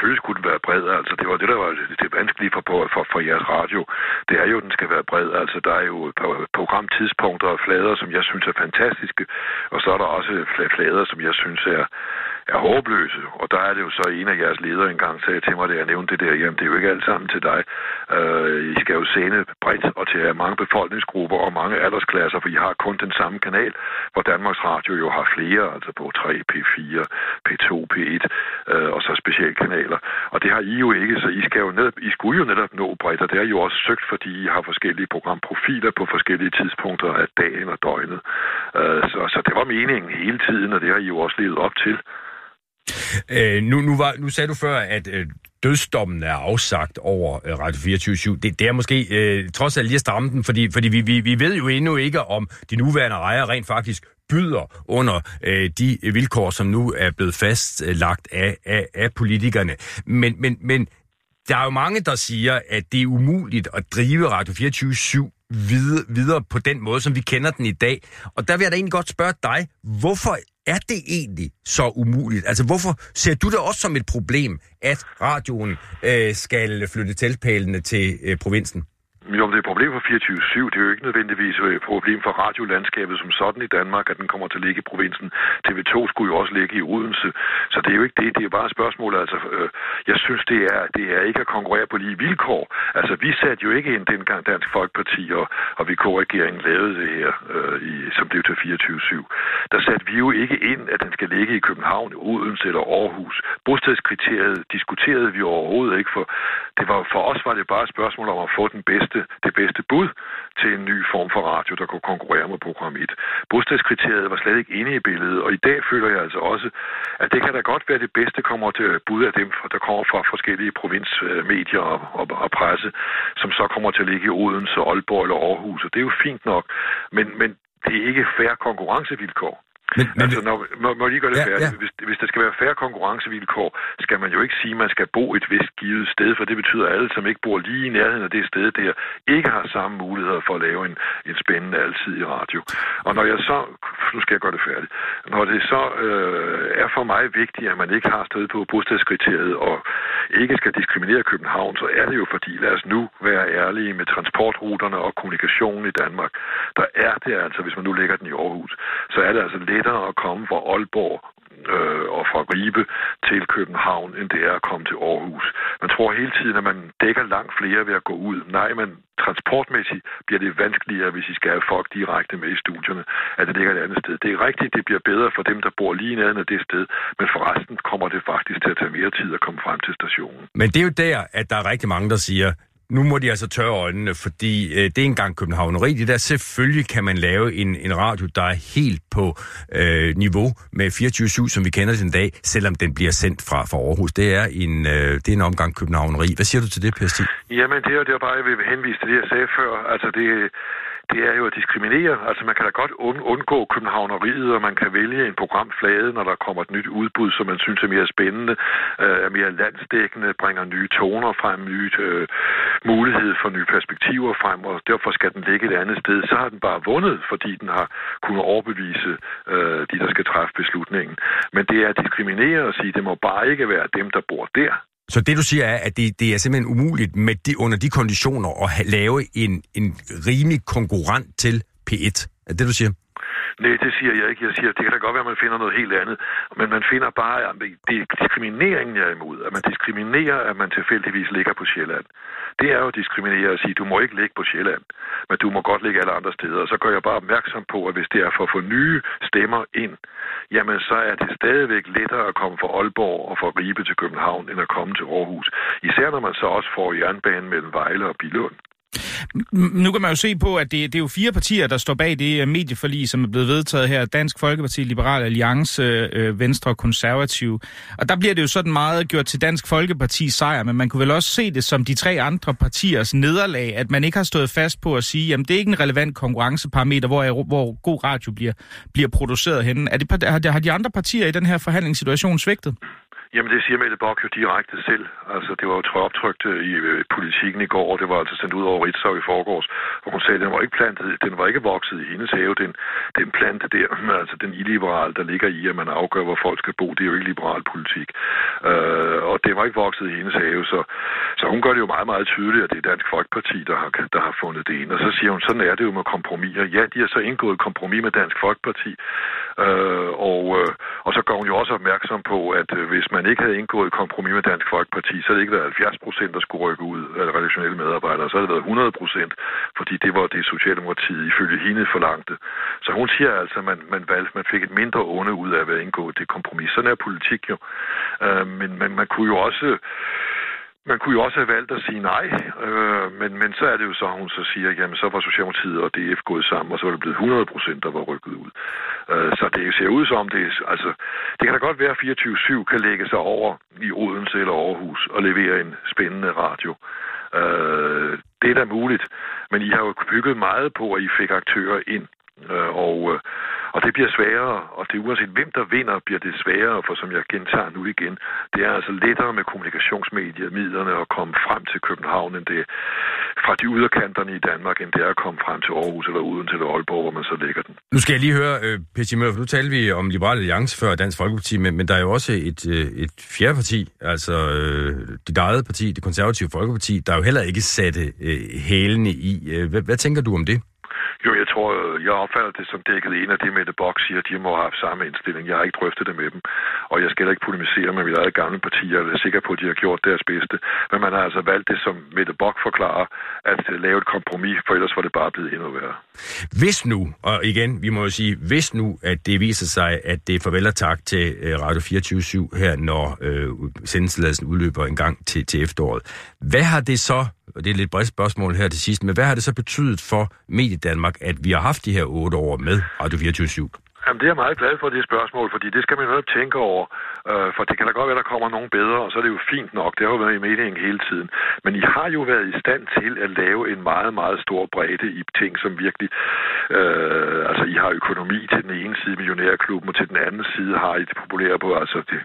Jo, selvfølgelig skulle den være bred. Altså, det var det, der var det vanskelige for, for, for jeres radio. Det er jo, at den skal være bred. Altså, der er jo programtidspunkter og flader, som jeg synes er fantastiske. Og så er der også flader, som jeg synes er, er håbløse. Og der er det jo så en af jeres ledere engang sagde til mig, da jeg nævnte det der, jamen det er jo ikke alt sammen til dig. Øh, I skal jo sende bredt og til mange befolkningsgrupper og mange aldersklasser, for I har kun den samme kanal, hvor Danmarks Radio jo har flere, altså på 3, P4, P2, P1 øh, og så specialkanaler. Og det har I jo ikke, så I, skal jo netop, I skulle jo netop nå bredt, og det er jo også søgt, fordi I har forskellige programprofiler på forskellige tidspunkter af dagen og døgnet. Øh, så, så det var meningen hele tiden, og det har I jo også levet op til. Øh, nu, nu, var, nu sagde du før, at øh, dødsdommen er afsagt over øh, Radio 24 det, det er måske øh, trods alt lige at stramme den, fordi, fordi vi, vi, vi ved jo endnu ikke, om de nuværende ejere rent faktisk byder under øh, de vilkår, som nu er blevet fastlagt af, af, af politikerne. Men, men, men der er jo mange, der siger, at det er umuligt at drive Radio 24 videre, videre på den måde, som vi kender den i dag. Og der vil jeg da egentlig godt spørge dig, hvorfor er det egentlig så umuligt? Altså, hvorfor ser du det også som et problem, at radioen øh, skal flytte teltpælene til øh, provinsen? Jo, om det er et problem for 24-7, det er jo ikke nødvendigvis øh, et problem for radiolandskabet som sådan i Danmark, at den kommer til at ligge i provinsen. TV2 skulle jo også ligge i Odense, så det er jo ikke det. Det er bare et spørgsmål. Altså, øh, jeg synes, det er, det er ikke at konkurrere på lige vilkår. Altså, vi satte jo ikke ind dengang Dansk Folkeparti og, og VK-regeringen lavede det her, øh, i, som blev til 24-7. Der satte vi jo ikke ind, at den skal ligge i København, Odense eller Aarhus. Bostedskriteriet diskuterede vi overhovedet ikke, for det var, for os var det bare et spørgsmål om at få den bedste, det bedste bud til en ny form for radio, der kunne konkurrere med program 1. Bostadskriteriet var slet ikke inde i billedet, og i dag føler jeg altså også, at det kan da godt være det bedste kommer til øh, bud af dem, der kommer fra forskellige provinsmedier øh, og, og, og presse, som så kommer til at ligge i Odense, Aalborg eller Aarhus, og det er jo fint nok, men, men det er ikke færre konkurrencevilkår. Men, men, altså, når, må, må lige gøre det ja, færdigt? Ja. Hvis, hvis der skal være færre konkurrencevilkår, skal man jo ikke sige, at man skal bo et vist givet sted, for det betyder, at alle, som ikke bor lige i nærheden af det sted der, ikke har samme muligheder for at lave en, en spændende altid i radio. Og når jeg så, nu skal jeg gøre det færdigt, når det så øh, er for mig vigtigt, at man ikke har sted på bostadskriteriet og ikke skal diskriminere København, så er det jo fordi, lad os nu være ærlige med transportruterne og kommunikationen i Danmark. Der er det altså, hvis man nu lægger den i Aarhus, så er det altså lettere at komme fra Aalborg øh, og fra Ribe til København, end det er at komme til Aarhus. Man tror hele tiden, at man dækker langt flere ved at gå ud. Nej, men transportmæssigt bliver det vanskeligere, hvis I skal have folk direkte med i studierne, at det ligger et andet sted. Det er rigtigt, det bliver bedre for dem, der bor lige nærheden af det sted, men for resten kommer det faktisk til at tage mere tid at komme frem til stationen. Men det er jo der, at der er rigtig mange, der siger, nu må de altså tørre øjnene, fordi øh, det er engang københavneri. Det der selvfølgelig kan man lave en, en radio, der er helt på øh, niveau med 24-7, som vi kender den dag, selvom den bliver sendt fra, fra Aarhus. Det er en, øh, det er en omgang københavneri. Hvad siger du til det, Per Jamen, det er, det er bare, jeg vil henvise til det, jeg sagde før. Altså, det, det er jo at diskriminere. Altså man kan da godt undgå københavneriet, og man kan vælge en programflade, når der kommer et nyt udbud, som man synes er mere spændende, øh, er mere landsdækkende, bringer nye toner frem, nye øh, mulighed for nye perspektiver frem, og derfor skal den ligge et andet sted. Så har den bare vundet, fordi den har kunnet overbevise øh, de, der skal træffe beslutningen. Men det er at diskriminere og sige, det må bare ikke være dem, der bor der, så det du siger er, at det, det er simpelthen umuligt med de, under de konditioner at have, lave en, en rimelig konkurrent til P1. Er det du siger? Nej, det siger jeg ikke. Jeg siger, det kan da godt være, at man finder noget helt andet. Men man finder bare, at det er diskrimineringen, jeg er imod. At man diskriminerer, at man tilfældigvis ligger på Sjælland. Det er jo at diskriminere at sige, du må ikke ligge på Sjælland, men du må godt ligge alle andre steder. Og så gør jeg bare opmærksom på, at hvis det er for at få nye stemmer ind, jamen så er det stadigvæk lettere at komme fra Aalborg og fra Ribe til København, end at komme til Aarhus. Især når man så også får jernbanen mellem Vejle og Bilund. Nu kan man jo se på, at det, det er jo fire partier, der står bag det øh, medieforlig, som er blevet vedtaget her. Dansk Folkeparti, Liberal Alliance, øh, øh, Venstre og Konservative. Og der bliver det jo sådan meget gjort til Dansk Folkeparti sejr, men man kunne vel også se det som de tre andre partiers nederlag, at man ikke har stået fast på at sige, jamen det er ikke en relevant konkurrenceparameter, hvor, hvor god radio bliver, bliver produceret henne. Er det, har de andre partier i den her forhandlingssituation svigtet? Jamen, det siger Mette Bock jo direkte selv. Altså, det var jo optrykt i øh, politikken i går, og det var altså sendt ud over Ritzau i forgårs, hvor hun sagde, at den var ikke plantet, den var ikke vokset i hendes have, den, den plante der, altså den illiberale, der ligger i, at man afgør, hvor folk skal bo, det er jo ikke liberal politik. Øh, og det var ikke vokset i hendes have, så, så hun gør det jo meget, meget tydeligt, at det er Dansk Folkeparti, der har, der har fundet det ind. Og så siger hun, sådan er det jo med kompromiser. Ja, de har så indgået kompromis med Dansk Folkeparti, øh, og, øh, og så går hun jo også opmærksom på, at øh, hvis man ikke havde indgået et kompromis med Dansk Folkeparti, så havde det ikke været 70 procent, der skulle rykke ud af redaktionelle medarbejdere. Så havde det været 100 procent, fordi det var det Socialdemokratiet ifølge hende forlangte. Så hun siger altså, at man, man, valgte, man fik et mindre onde ud af at indgå det kompromis. Sådan er politik jo. Øh, men, men man kunne jo også man kunne jo også have valgt at sige nej, øh, men, men så er det jo så, hun så siger, jamen så var Socialdemokratiet og DF gået sammen, og så var det blevet 100 procent, der var rykket ud. Øh, så det ser ud som, det, altså, det kan da godt være, at 24-7 kan lægge sig over i Odense eller Aarhus og levere en spændende radio. Øh, det er da muligt, men I har jo bygget meget på, at I fik aktører ind, øh, og, øh, Og det bliver sværere, og det uanset hvem der vinder, bliver det sværere, for som jeg gentager nu igen, det er altså lettere med kommunikationsmedier, midlerne at komme frem til København, end det fra de yderkanterne i Danmark, end det er at komme frem til Aarhus eller uden til Aalborg, hvor man så lægger den. Nu skal jeg lige høre, øh, Petit Møller, for nu talte vi om Liberal Alliance før Dansk Folkeparti, men, men der er jo også et, øh, et fjerde parti, altså øh, dit eget parti, det konservative Folkeparti, der jo heller ikke satte øh, hælene i. Øh, hvad, hvad tænker du om det? Jo, jeg tror, jeg opfatter det som dækket ind af det, Mette Bock siger, de må have haft samme indstilling. Jeg har ikke drøftet det med dem, og jeg skal heller ikke polemisere med mit eget gamle parti. Jeg er sikker på, at de har gjort deres bedste. Men man har altså valgt det, som Mette Bock forklarer, at øh, lave et kompromis, for ellers var det bare blevet endnu værre. Hvis nu, og igen, vi må jo sige, hvis nu, at det viser sig, at det er farvel og tak til øh, Radio 24 her, når øh, sendetilladelsen udløber en gang til, til efteråret. Hvad har det så og det er et lidt bredt spørgsmål her til sidst, men hvad har det så betydet for Mediedanmark, at vi har haft de her otte år med Radio 24 Jamen, det er jeg meget glad for, det spørgsmål, fordi det skal man jo tænke over. Øh, for det kan da godt være, der kommer nogen bedre, og så er det jo fint nok. Det har jo været i meningen hele tiden. Men I har jo været i stand til at lave en meget, meget stor bredde i ting, som virkelig... Øh, altså, I har økonomi til den ene side, Millionærklubben, og til den anden side har I det populære, på, altså det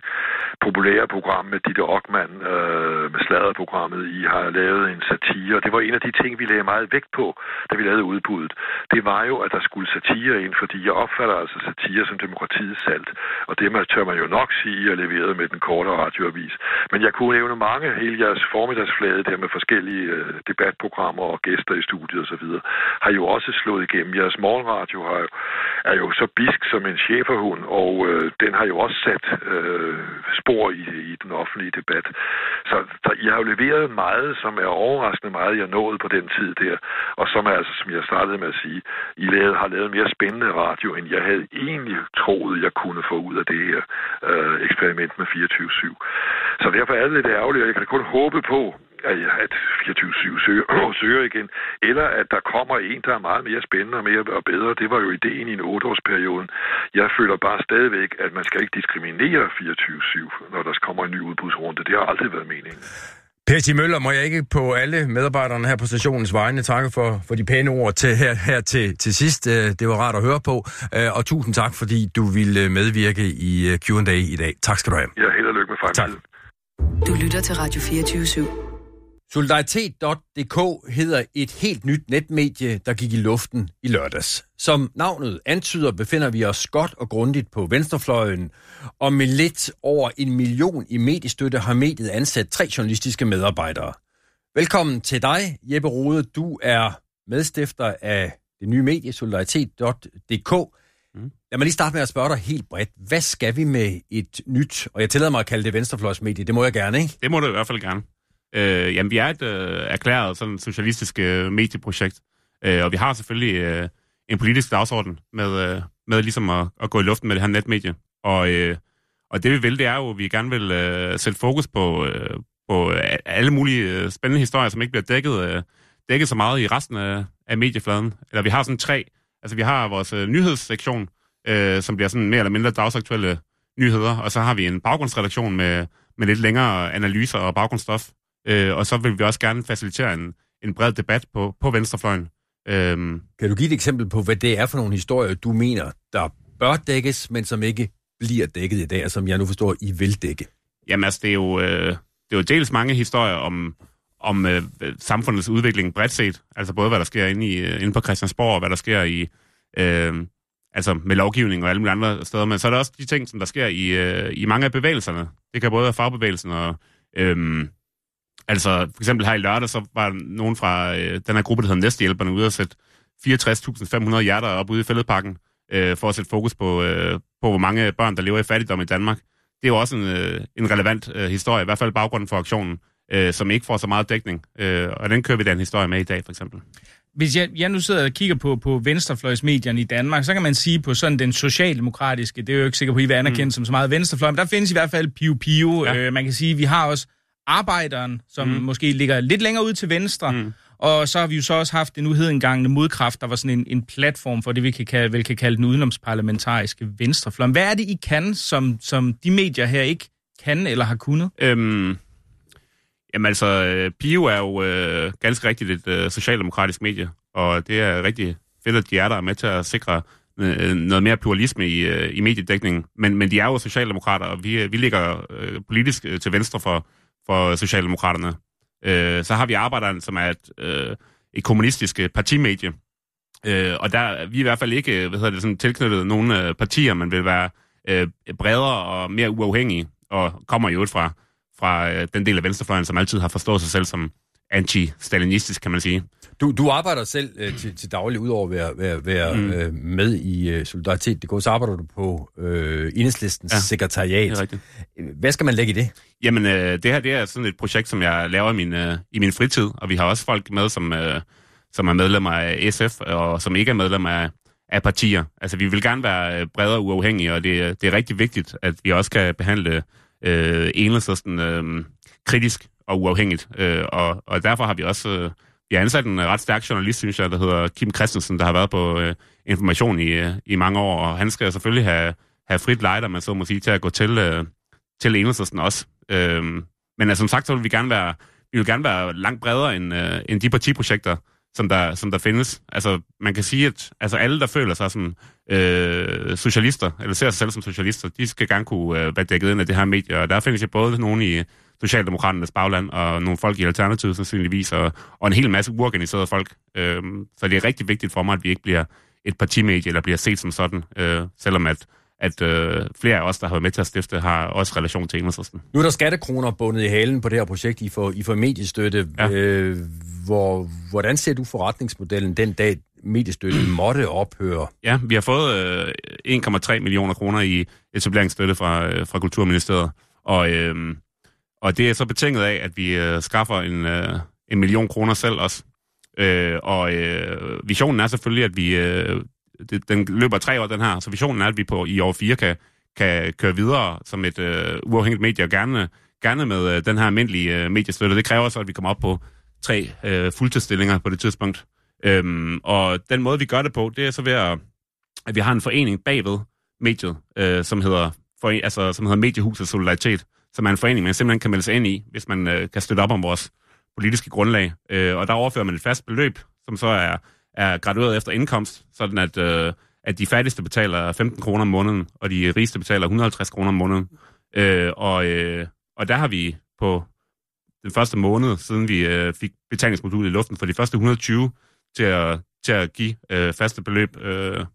populære program med Ditte Ockmann, øh, med sladderprogrammet. I har lavet en satire, og det var en af de ting, vi lagde meget vægt på, da vi lavede udbuddet. Det var jo, at der skulle satire ind, fordi jeg opfatter altså satire som demokratiets salt. Og det man, tør man jo nok sige er leveret med den korte radioavis. Men jeg kunne nævne mange hele jeres formiddagsflade der med forskellige øh, debatprogrammer og gæster i studiet osv. har jo også slået igennem. Jeres morgenradio har jo, er jo så bisk som en cheferhund, og øh, den har jo også sat øh, spor i, i den offentlige debat. Så der, I har jo leveret meget, som er overraskende meget, jeg nåede på den tid der, og som er altså, som jeg startede med at sige, I lavede, har lavet mere spændende radio, end jeg havde egentlig troede, jeg kunne få ud af det her øh, eksperiment med 24-7. Så derfor er det lidt ærgerligt, og jeg kan kun håbe på, at 24-7 søger, søger igen, eller at der kommer en, der er meget mere spændende og mere og bedre. Det var jo ideen i en 8-årsperiode. Jeg føler bare stadigvæk, at man skal ikke diskriminere 24-7, når der kommer en ny udbudsrunde. Det har aldrig været meningen. Per Møller, må jeg ikke på alle medarbejderne her på stationens vegne takke for, for de pæne ord til her, her til, til sidst. Øh, det var rart at høre på, øh, og tusind tak, fordi du ville medvirke i øh, Q&A i dag. Tak skal du have. Ja, held og lykke med fremtiden. Tak. Du lytter til Radio 24 /7. Solidaritet.dk hedder et helt nyt netmedie, der gik i luften i lørdags. Som navnet antyder, befinder vi os godt og grundigt på venstrefløjen, og med lidt over en million i mediestøtte har mediet ansat tre journalistiske medarbejdere. Velkommen til dig, Jeppe Rode. Du er medstifter af det nye medie, solidaritet.dk. Mm. Lad mig lige starte med at spørge dig helt bredt. Hvad skal vi med et nyt, og jeg tillader mig at kalde det venstrefløjsmedie, det må jeg gerne, ikke? Det må du i hvert fald gerne. Øh, jamen, vi er et øh, erklæret sådan socialistisk øh, medieprojekt, øh, og vi har selvfølgelig øh, en politisk dagsorden med, øh, med ligesom at, at gå i luften med det her netmedie. Og, øh, og det vi vil, det er jo, at vi gerne vil øh, sætte fokus på, øh, på øh, alle mulige øh, spændende historier, som ikke bliver dækket, øh, dækket så meget i resten af, af mediefladen. Eller vi har sådan tre, altså vi har vores øh, nyhedssektion, øh, som bliver sådan mere eller mindre dagsaktuelle nyheder, og så har vi en baggrundsredaktion med, med lidt længere analyser og baggrundsstof. Øh, og så vil vi også gerne facilitere en, en bred debat på, på venstrefløjen. Øhm. Kan du give et eksempel på, hvad det er for nogle historier, du mener, der bør dækkes, men som ikke bliver dækket i dag, og som jeg nu forstår, I vil dække? Jamen altså, det er jo, øh, det er jo dels mange historier om, om øh, samfundets udvikling bredt set. Altså både, hvad der sker inde, i, inde på Christiansborg, og hvad der sker i... Øh, altså med lovgivning og alle mulige andre steder, men så er der også de ting, som der sker i, øh, i mange af bevægelserne. Det kan både være fagbevægelsen og øh, Altså, for eksempel her i lørdag, så var nogen fra øh, den her gruppe, der hedder Næstehjælperne, ude at sætte 64.500 hjerter op ude i fældeparken, øh, for at sætte fokus på, øh, på, hvor mange børn, der lever i fattigdom i Danmark. Det er jo også en, øh, en relevant øh, historie, i hvert fald baggrunden for aktionen, øh, som ikke får så meget dækning. Øh, og den kører vi den historie med i dag, for eksempel. Hvis jeg, jeg nu sidder og kigger på, på venstrefløjsmedierne i Danmark, så kan man sige på sådan den socialdemokratiske, det er jo ikke sikker på, at I vil anerkende mm. som så meget venstrefløj, men der findes i hvert fald Pio Pio. Ja. Øh, man kan sige, vi har også arbejderen, som mm. måske ligger lidt længere ud til venstre. Mm. Og så har vi jo så også haft en uhedengangne modkraft, der var sådan en, en platform for det, vi kan kalde, vel kan kalde den udenomsparlamentariske venstrefløj. Hvad er det, I kan, som, som de medier her ikke kan eller har kunnet? Øhm, jamen altså, øh, Pio er jo øh, ganske rigtigt et øh, socialdemokratisk medie, og det er rigtig fedt, at de er der med til at sikre øh, noget mere pluralisme i, øh, i mediedækningen. Men, men de er jo socialdemokrater, og vi, vi ligger øh, politisk øh, til venstre for, for Socialdemokraterne. Øh, så har vi Arbejderen, som er et, øh, et kommunistisk øh, partimedie. Øh, og der vi er i hvert fald ikke øh, hvad hedder det, sådan, tilknyttet nogle øh, partier, man vil være øh, bredere og mere uafhængige, og kommer jo ud fra, fra øh, den del af venstrefløjen, som altid har forstået sig selv som anti-stalinistisk, kan man sige. Du, du arbejder selv øh, til, til daglig, udover at være, være, være mm. øh, med i øh, Solidaritet. Det går, så arbejder du på øh, Enhedslistens ja, sekretariat. Det er rigtigt. Hvad skal man lægge i det? Jamen, øh, det her det er sådan et projekt, som jeg laver i min, øh, i min fritid, og vi har også folk med, som, øh, som er medlemmer af SF, og som ikke er medlemmer af, af partier. Altså, vi vil gerne være øh, bredere uafhængige, og det, det er rigtig vigtigt, at vi også kan behandle øh, enhedslisten øh, kritisk og uafhængigt. Øh, og, og derfor har vi også... Øh, vi har ansat en ret stærk journalist, synes jeg, der hedder Kim Christensen, der har været på øh, information i, øh, i mange år, og han skal selvfølgelig have, have frit lejder, man så må sige, til at gå til, øh, til enhedslisten også. Øh, men altså, som sagt, så vil vi gerne være, vi vil gerne være langt bredere end, øh, end de partiprojekter, som der, som der findes. Altså, man kan sige, at altså, alle, der føler sig som øh, socialister, eller ser sig selv som socialister, de skal gerne kunne øh, være dækket ind af det her medie, og der findes jo både nogen i Socialdemokraternes bagland, og nogle folk i Alternativet sandsynligvis, og, og en hel masse uorganiserede folk. Øh, så det er rigtig vigtigt for mig, at vi ikke bliver et partimedie, eller bliver set som sådan, øh, selvom at at øh, flere af os, der har været med til at stifte, har også relation til enhedslisten. Nu er der skattekroner bundet i halen på det her projekt, I får, I får mediestøtte. Ja. Øh, hvor, hvordan ser du forretningsmodellen den dag, mediestøtten måtte ophøre? Ja, vi har fået øh, 1,3 millioner kroner i etableringsstøtte fra, øh, fra Kulturministeriet, og, øh, og det er så betinget af, at vi øh, skaffer en, øh, en million kroner selv også. Øh, og øh, visionen er selvfølgelig, at vi øh, det, den løber tre år, den her, så visionen er, at vi på i år fire kan, kan køre videre som et øh, uafhængigt medie, og gerne, gerne med øh, den her almindelige øh, mediestøtte. Det kræver så, at vi kommer op på tre øh, fuldtidsstillinger på det tidspunkt. Øhm, og den måde, vi gør det på, det er så ved at, at vi har en forening bagved mediet, øh, som, hedder, for, altså, som hedder Mediehuset Solidaritet, som er en forening, man simpelthen kan melde sig ind i, hvis man øh, kan støtte op om vores politiske grundlag. Øh, og der overfører man et fast beløb, som så er er gradueret efter indkomst, sådan at, øh, at de fattigste betaler 15 kroner om måneden, og de rigeste betaler 150 kroner om måneden. Øh, og, øh, og der har vi på den første måned, siden vi øh, fik betalingsmodulet i luften, for de første 120 til at, til at give øh, faste beløb. Øh,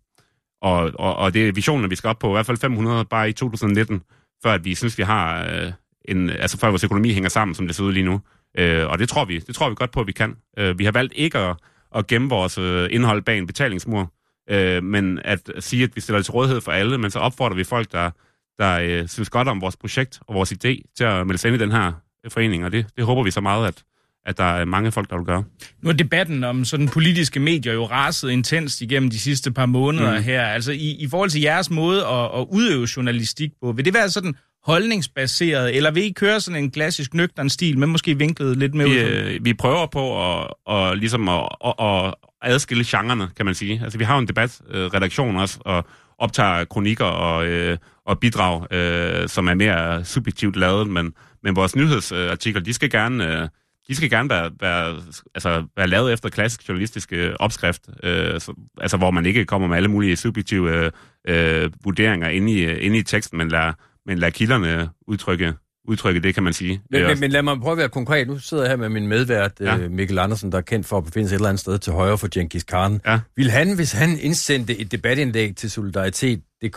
og, og, og det er visionen, at vi skal op på i hvert fald 500 bare i 2019, før at vi synes, vi har øh, en, altså før vores økonomi hænger sammen, som det ser ud lige nu. Øh, og det tror vi, det tror vi godt på, at vi kan. Øh, vi har valgt ikke at at gemme vores øh, indhold bag en betalingsmur, øh, men at sige, at vi stiller det til rådighed for alle, men så opfordrer vi folk, der, der øh, synes godt om vores projekt og vores idé, til at melde sig ind i den her øh, forening, og det, det håber vi så meget, at, at der er mange folk, der vil gøre. Nu er debatten om sådan politiske medier jo raset intenst igennem de sidste par måneder mm. her. Altså i, i forhold til jeres måde at, at udøve journalistik på, vil det være sådan holdningsbaseret, eller vil I køre sådan en klassisk nøgtern stil, men måske vinklet lidt mere vi, ud? Øh, vi prøver på at, og ligesom at, at, at adskille genrerne, kan man sige. Altså, vi har jo en debatredaktion også, og optager kronikker og, øh, og bidrag, øh, som er mere subjektivt lavet, men, men vores nyhedsartikler, de skal gerne... Øh, de skal gerne være, være, altså, være lavet efter klassisk journalistisk øh, opskrift, øh, så, altså hvor man ikke kommer med alle mulige subjektive øh, vurderinger inde i, inde i teksten, men lader, men lad kilderne udtrykke, udtrykke det, kan man sige. Men, men, men lad mig prøve at være konkret. Nu sidder jeg her med min medvært, ja. Øh, Mikkel Andersen, der er kendt for at befinde sig et eller andet sted til højre for Genghis Khan. Ja. Vil han, hvis han indsendte et debatindlæg til Solidaritet.dk,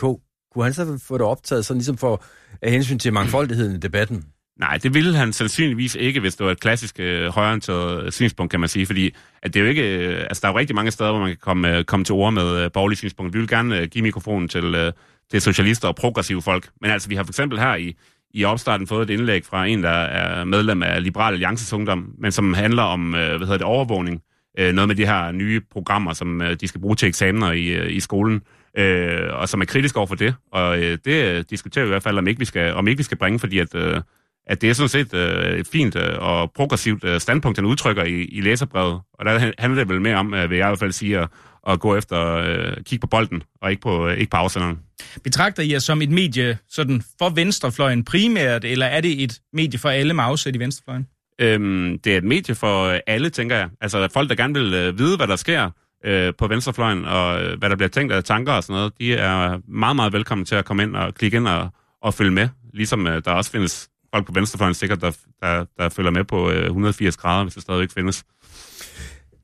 kunne han så få det optaget, sådan ligesom for af hensyn til mangfoldigheden i debatten? Nej, det ville han sandsynligvis ikke, hvis det var et klassisk øh, højreorienteret øh, synspunkt, kan man sige. Fordi at det er jo ikke, øh, altså, der er jo rigtig mange steder, hvor man kan komme, øh, komme til ord med øh, borgerlige synspunkter. Vi vil gerne øh, give mikrofonen til, øh, til socialister og progressive folk. Men altså, vi har for eksempel her i, i opstarten fået et indlæg fra en, der er medlem af Liberal Alliances Ungdom, men som handler om, øh, hvad hedder det, overvågning. Øh, noget med de her nye programmer, som øh, de skal bruge til eksamener i, øh, i skolen, øh, og som er kritisk over for det. Og øh, det øh, diskuterer vi i hvert fald, om ikke vi skal, om ikke vi skal bringe, fordi at, øh, at det er sådan set øh, et fint øh, og progressivt øh, standpunkt, han udtrykker i, i læserbrevet. Og der handler det vel mere om, øh, vil jeg i hvert fald sige, at, at gå efter, øh, kigge på bolden, og ikke på, øh, ikke på afsenderen. Betragter I jer som et medie sådan for venstrefløjen primært, eller er det et medie for alle med afsæt i venstrefløjen? Øhm, det er et medie for alle, tænker jeg. Altså folk, der gerne vil øh, vide, hvad der sker, øh, på venstrefløjen, og øh, hvad der bliver tænkt af tanker og sådan noget, de er meget, meget velkommen til at komme ind og klikke ind og, og følge med. Ligesom øh, der også findes folk på venstrefløjen sikkert, der, der, der følger med på øh, 180 grader, hvis det stadigvæk findes.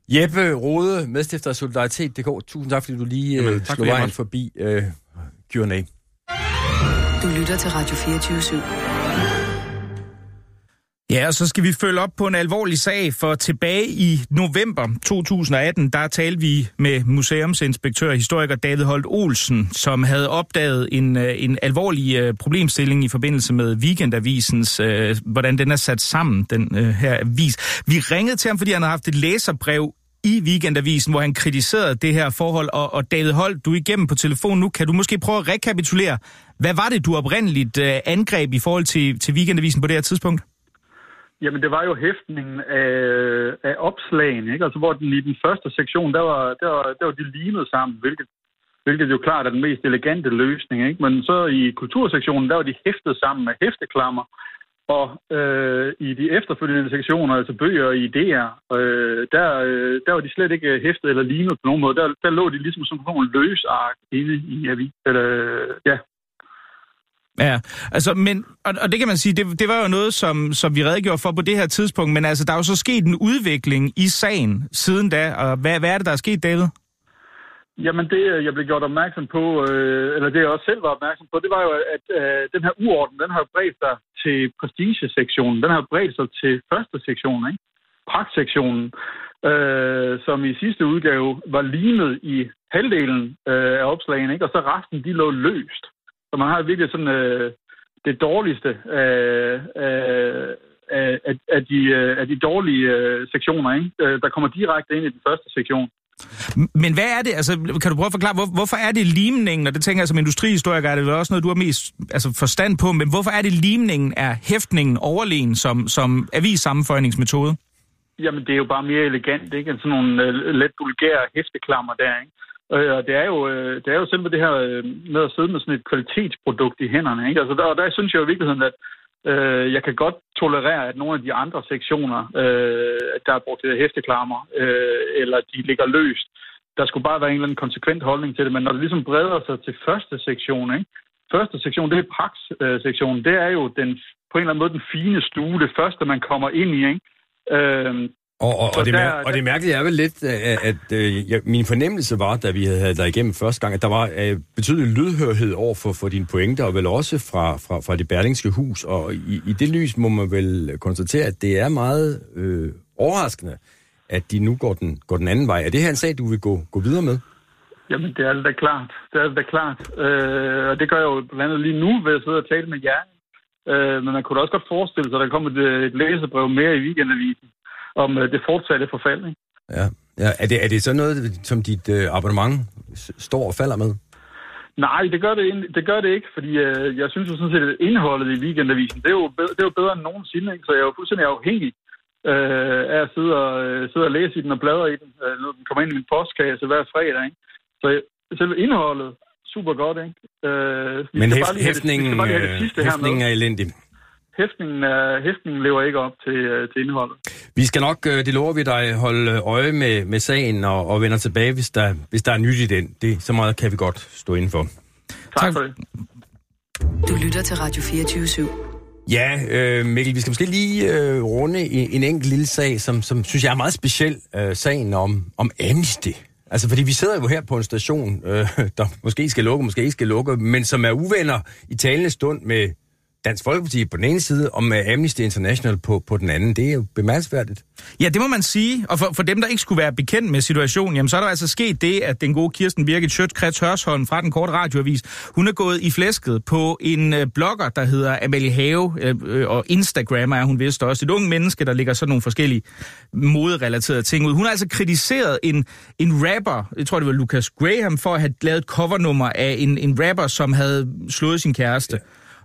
Jeppe Rode, medstifter af Solidaritet.dk. Tusind tak, fordi du lige Jamen, øh, tak slog vejen forbi øh, Q&A. Du lytter til Radio 24 /7. Ja, og så skal vi følge op på en alvorlig sag, for tilbage i november 2018, der talte vi med museumsinspektør, historiker David Holt Olsen, som havde opdaget en, øh, en alvorlig øh, problemstilling i forbindelse med Weekendavisens, øh, hvordan den er sat sammen, den her avis. Vi ringede til ham, fordi han havde haft et læserbrev i Weekendavisen, hvor han kritiserede det her forhold, og, og David Holt, du er igennem på telefon nu. Kan du måske prøve at rekapitulere, hvad var det, du oprindeligt øh, angreb i forhold til, til Weekendavisen på det her tidspunkt? Jamen, det var jo hæftningen af, af opslagene, ikke? Altså, hvor den i den første sektion, der var, der var, der var de limet sammen, hvilket, hvilket jo klart er den mest elegante løsning, ikke? Men så i kultursektionen, der var de hæftet sammen med hæfteklammer, og øh, i de efterfølgende sektioner, altså bøger og idéer, øh, der, øh, der var de slet ikke hæftet eller limet på nogen måde. Der, der lå de ligesom som nogle løsark inde i avis. Eller, ja, Ja, altså, men, og, og det kan man sige, det, det var jo noget, som, som vi redegjorde for på det her tidspunkt, men altså, der er jo så sket en udvikling i sagen siden da, og hvad, hvad er det, der er sket, David? Jamen det, øh, jeg blev gjort opmærksom på, øh, eller det jeg også selv var opmærksom på, det var jo, at øh, den her uorden, den har bredt sig til prestigesektionen. Den har bredt sig til første sektion, ikke? Pragtsektionen, øh, som i sidste udgave var limet i halvdelen øh, af opslagene, ikke? Og så resten, de lå løst. Så man har virkelig sådan øh, det dårligste af, af, af, af, af, de, øh, af de dårlige øh, sektioner, ikke? Øh, der kommer direkte ind i den første sektion. Men hvad er det, altså, kan du prøve at forklare, hvor, hvorfor er det limningen, og det tænker jeg som industrihistoriker, er det vel også noget, du har mest altså, forstand på, men hvorfor er det limningen af hæftningen overlegen som, som avis-sammenføjningsmetode? Jamen, det er jo bare mere elegant, ikke? End sådan nogle øh, let vulgære hæfteklammer der, ikke? Øh, Og det er, jo, øh, det er jo simpelthen det her øh, med at sidde med sådan et kvalitetsprodukt i hænderne. Ikke? Altså der, og der synes jeg jo i virkeligheden, at øh, jeg kan godt tolerere, at nogle af de andre sektioner, øh, der er brugt hæfteklammer, øh, eller de ligger løst, der skulle bare være en eller anden konsekvent holdning til det. Men når det ligesom breder sig til første sektion, ikke? første sektion, det er praks-sektionen, det er jo den, på en eller anden måde den fine stue, det første, man kommer ind i. Ikke? Øh, og, og, og, det, der- og det mærkelige er vel lidt, at, at øh, jeg, min fornemmelse var, da vi havde dig igennem første gang, at der var øh, betydelig lydhørhed over for, for dine pointer, og vel også fra, fra, fra det berlingske hus. Og i, i det lys må man vel konstatere, at det er meget øh, overraskende, at de nu går den, går den anden vej. Er det her en sag, du vil gå, gå videre med? Jamen, det er det da klart. Det er det da klart. Øh, og det gør jeg jo blandt andet lige nu ved at sidde og tale med jer. Øh, men man kunne da også godt forestille sig, at der kom et, øh, et læsebrev mere i weekendavisen om øh, det fortsatte forfald. Ikke? Ja. ja er, det, er det så noget, som dit øh, abonnement står og falder med? Nej, det gør det, det gør det ikke, fordi øh, jeg synes jo sådan set, at indholdet i weekendavisen, det er jo, bedre, det er jo bedre end nogensinde, ikke? så jeg er jo fuldstændig afhængig øh, af at sidde og, øh, sidde og læse i den og bladre i den, øh, når den kommer ind i min postkasse hver fredag. Ikke? Så øh, selve indholdet, super godt, ikke? Øh, Men hæf, det- hæftningen, det sidste her med. hæftningen er elendig. Hæftningen, hæftningen lever ikke op til, øh, til indholdet. Vi skal nok, øh, det lover vi dig, holde øje med, med sagen og, og vender tilbage, hvis der, hvis der er nyt i den. Det, så meget kan vi godt stå indenfor. Tak, Tak. for det. Du lytter til Radio 24 /7. Ja, øh, Mikkel, vi skal måske lige øh, runde en, en enkelt lille sag, som, som synes jeg er meget speciel. Øh, sagen om, om Amnesty. Altså, fordi vi sidder jo her på en station, øh, der måske skal lukke, måske ikke skal lukke, men som er uvenner i talende stund med Dansk Folkeparti på den ene side, og med Amnesty International på, på den anden. Det er jo bemærkelsesværdigt. Ja, det må man sige. Og for, for dem, der ikke skulle være bekendt med situationen, jamen, så er der altså sket det, at den gode Kirsten Birgit Schøtz Hørsholm fra den korte radioavis, hun er gået i flæsket på en øh, blogger, der hedder Amalie Have, øh, øh, og Instagrammer er hun vist også. Et ung menneske, der ligger sådan nogle forskellige moderelaterede ting ud. Hun har altså kritiseret en, en rapper, jeg tror det var Lucas Graham, for at have lavet et covernummer af en, en rapper, som havde slået sin kæreste.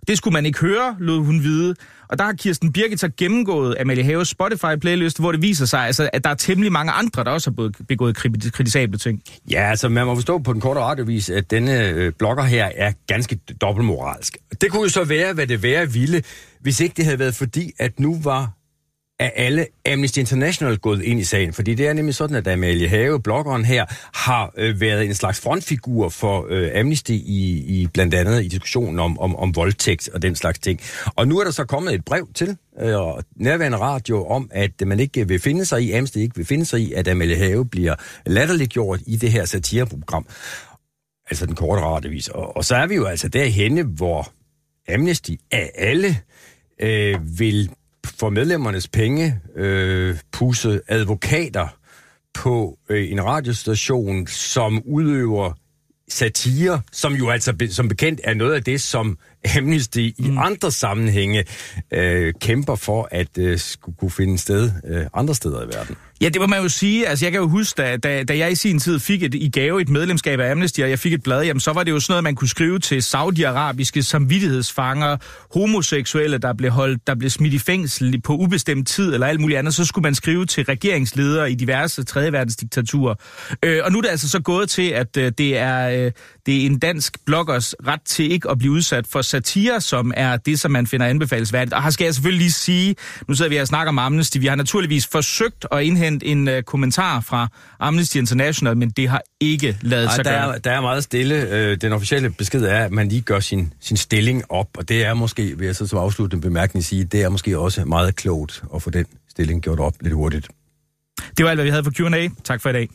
Det skulle man ikke høre, lod hun vide. Og der har Kirsten Birgit så gennemgået Amalie Haves Spotify-playlist, hvor det viser sig, altså, at der er temmelig mange andre, der også har begået kritisable ting. Ja, altså man må forstå på den korte radiovis, at denne øh, blogger her er ganske dobbeltmoralsk. Det kunne jo så være, hvad det være ville, hvis ikke det havde været fordi, at nu var er alle Amnesty International gået ind i sagen, fordi det er nemlig sådan, at Amalie Have, bloggeren her, har øh, været en slags frontfigur for øh, Amnesty i, i blandt andet i diskussionen om, om, om voldtægt og den slags ting. Og nu er der så kommet et brev til øh, nærværende radio om, at man ikke vil finde sig i, Amnesty ikke vil finde sig i, at Amalie Have bliver latterliggjort i det her satireprogram, altså den korte radiovis. Og, og så er vi jo altså derhenne, hvor Amnesty af alle øh, vil for medlemmernes penge øh, pusse advokater på øh, en radiostation, som udøver satire, som jo altså be, som bekendt er noget af det, som Amnesty i mm. andre sammenhænge øh, kæmper for at øh, skulle kunne finde sted øh, andre steder i verden. Ja, det må man jo sige. Altså, jeg kan jo huske, da, da, da jeg i sin tid fik et, i gave et medlemskab af Amnesty, og jeg fik et blad, jamen, så var det jo sådan noget, man kunne skrive til saudiarabiske samvittighedsfanger, homoseksuelle, der blev, holdt, der blev smidt i fængsel på ubestemt tid, eller alt muligt andet. Så skulle man skrive til regeringsledere i diverse tredje verdens diktaturer. Øh, og nu er det altså så gået til, at øh, det, er, øh, det er en dansk bloggers ret til ikke at blive udsat for satire, som er det, som man finder anbefalesværdigt. Og her skal jeg selvfølgelig lige sige, nu sidder vi her og snakker om Amnesty, vi har naturligvis forsøgt at indhente en uh, kommentar fra Amnesty International, men det har ikke lavet sig der gøre. Er, der er meget stille. Øh, den officielle besked er, at man lige gør sin, sin stilling op, og det er måske, vil jeg så som afsluttende bemærkning sige, det er måske også meget klogt at få den stilling gjort op lidt hurtigt. Det var alt, hvad vi havde for Q&A. Tak for i dag.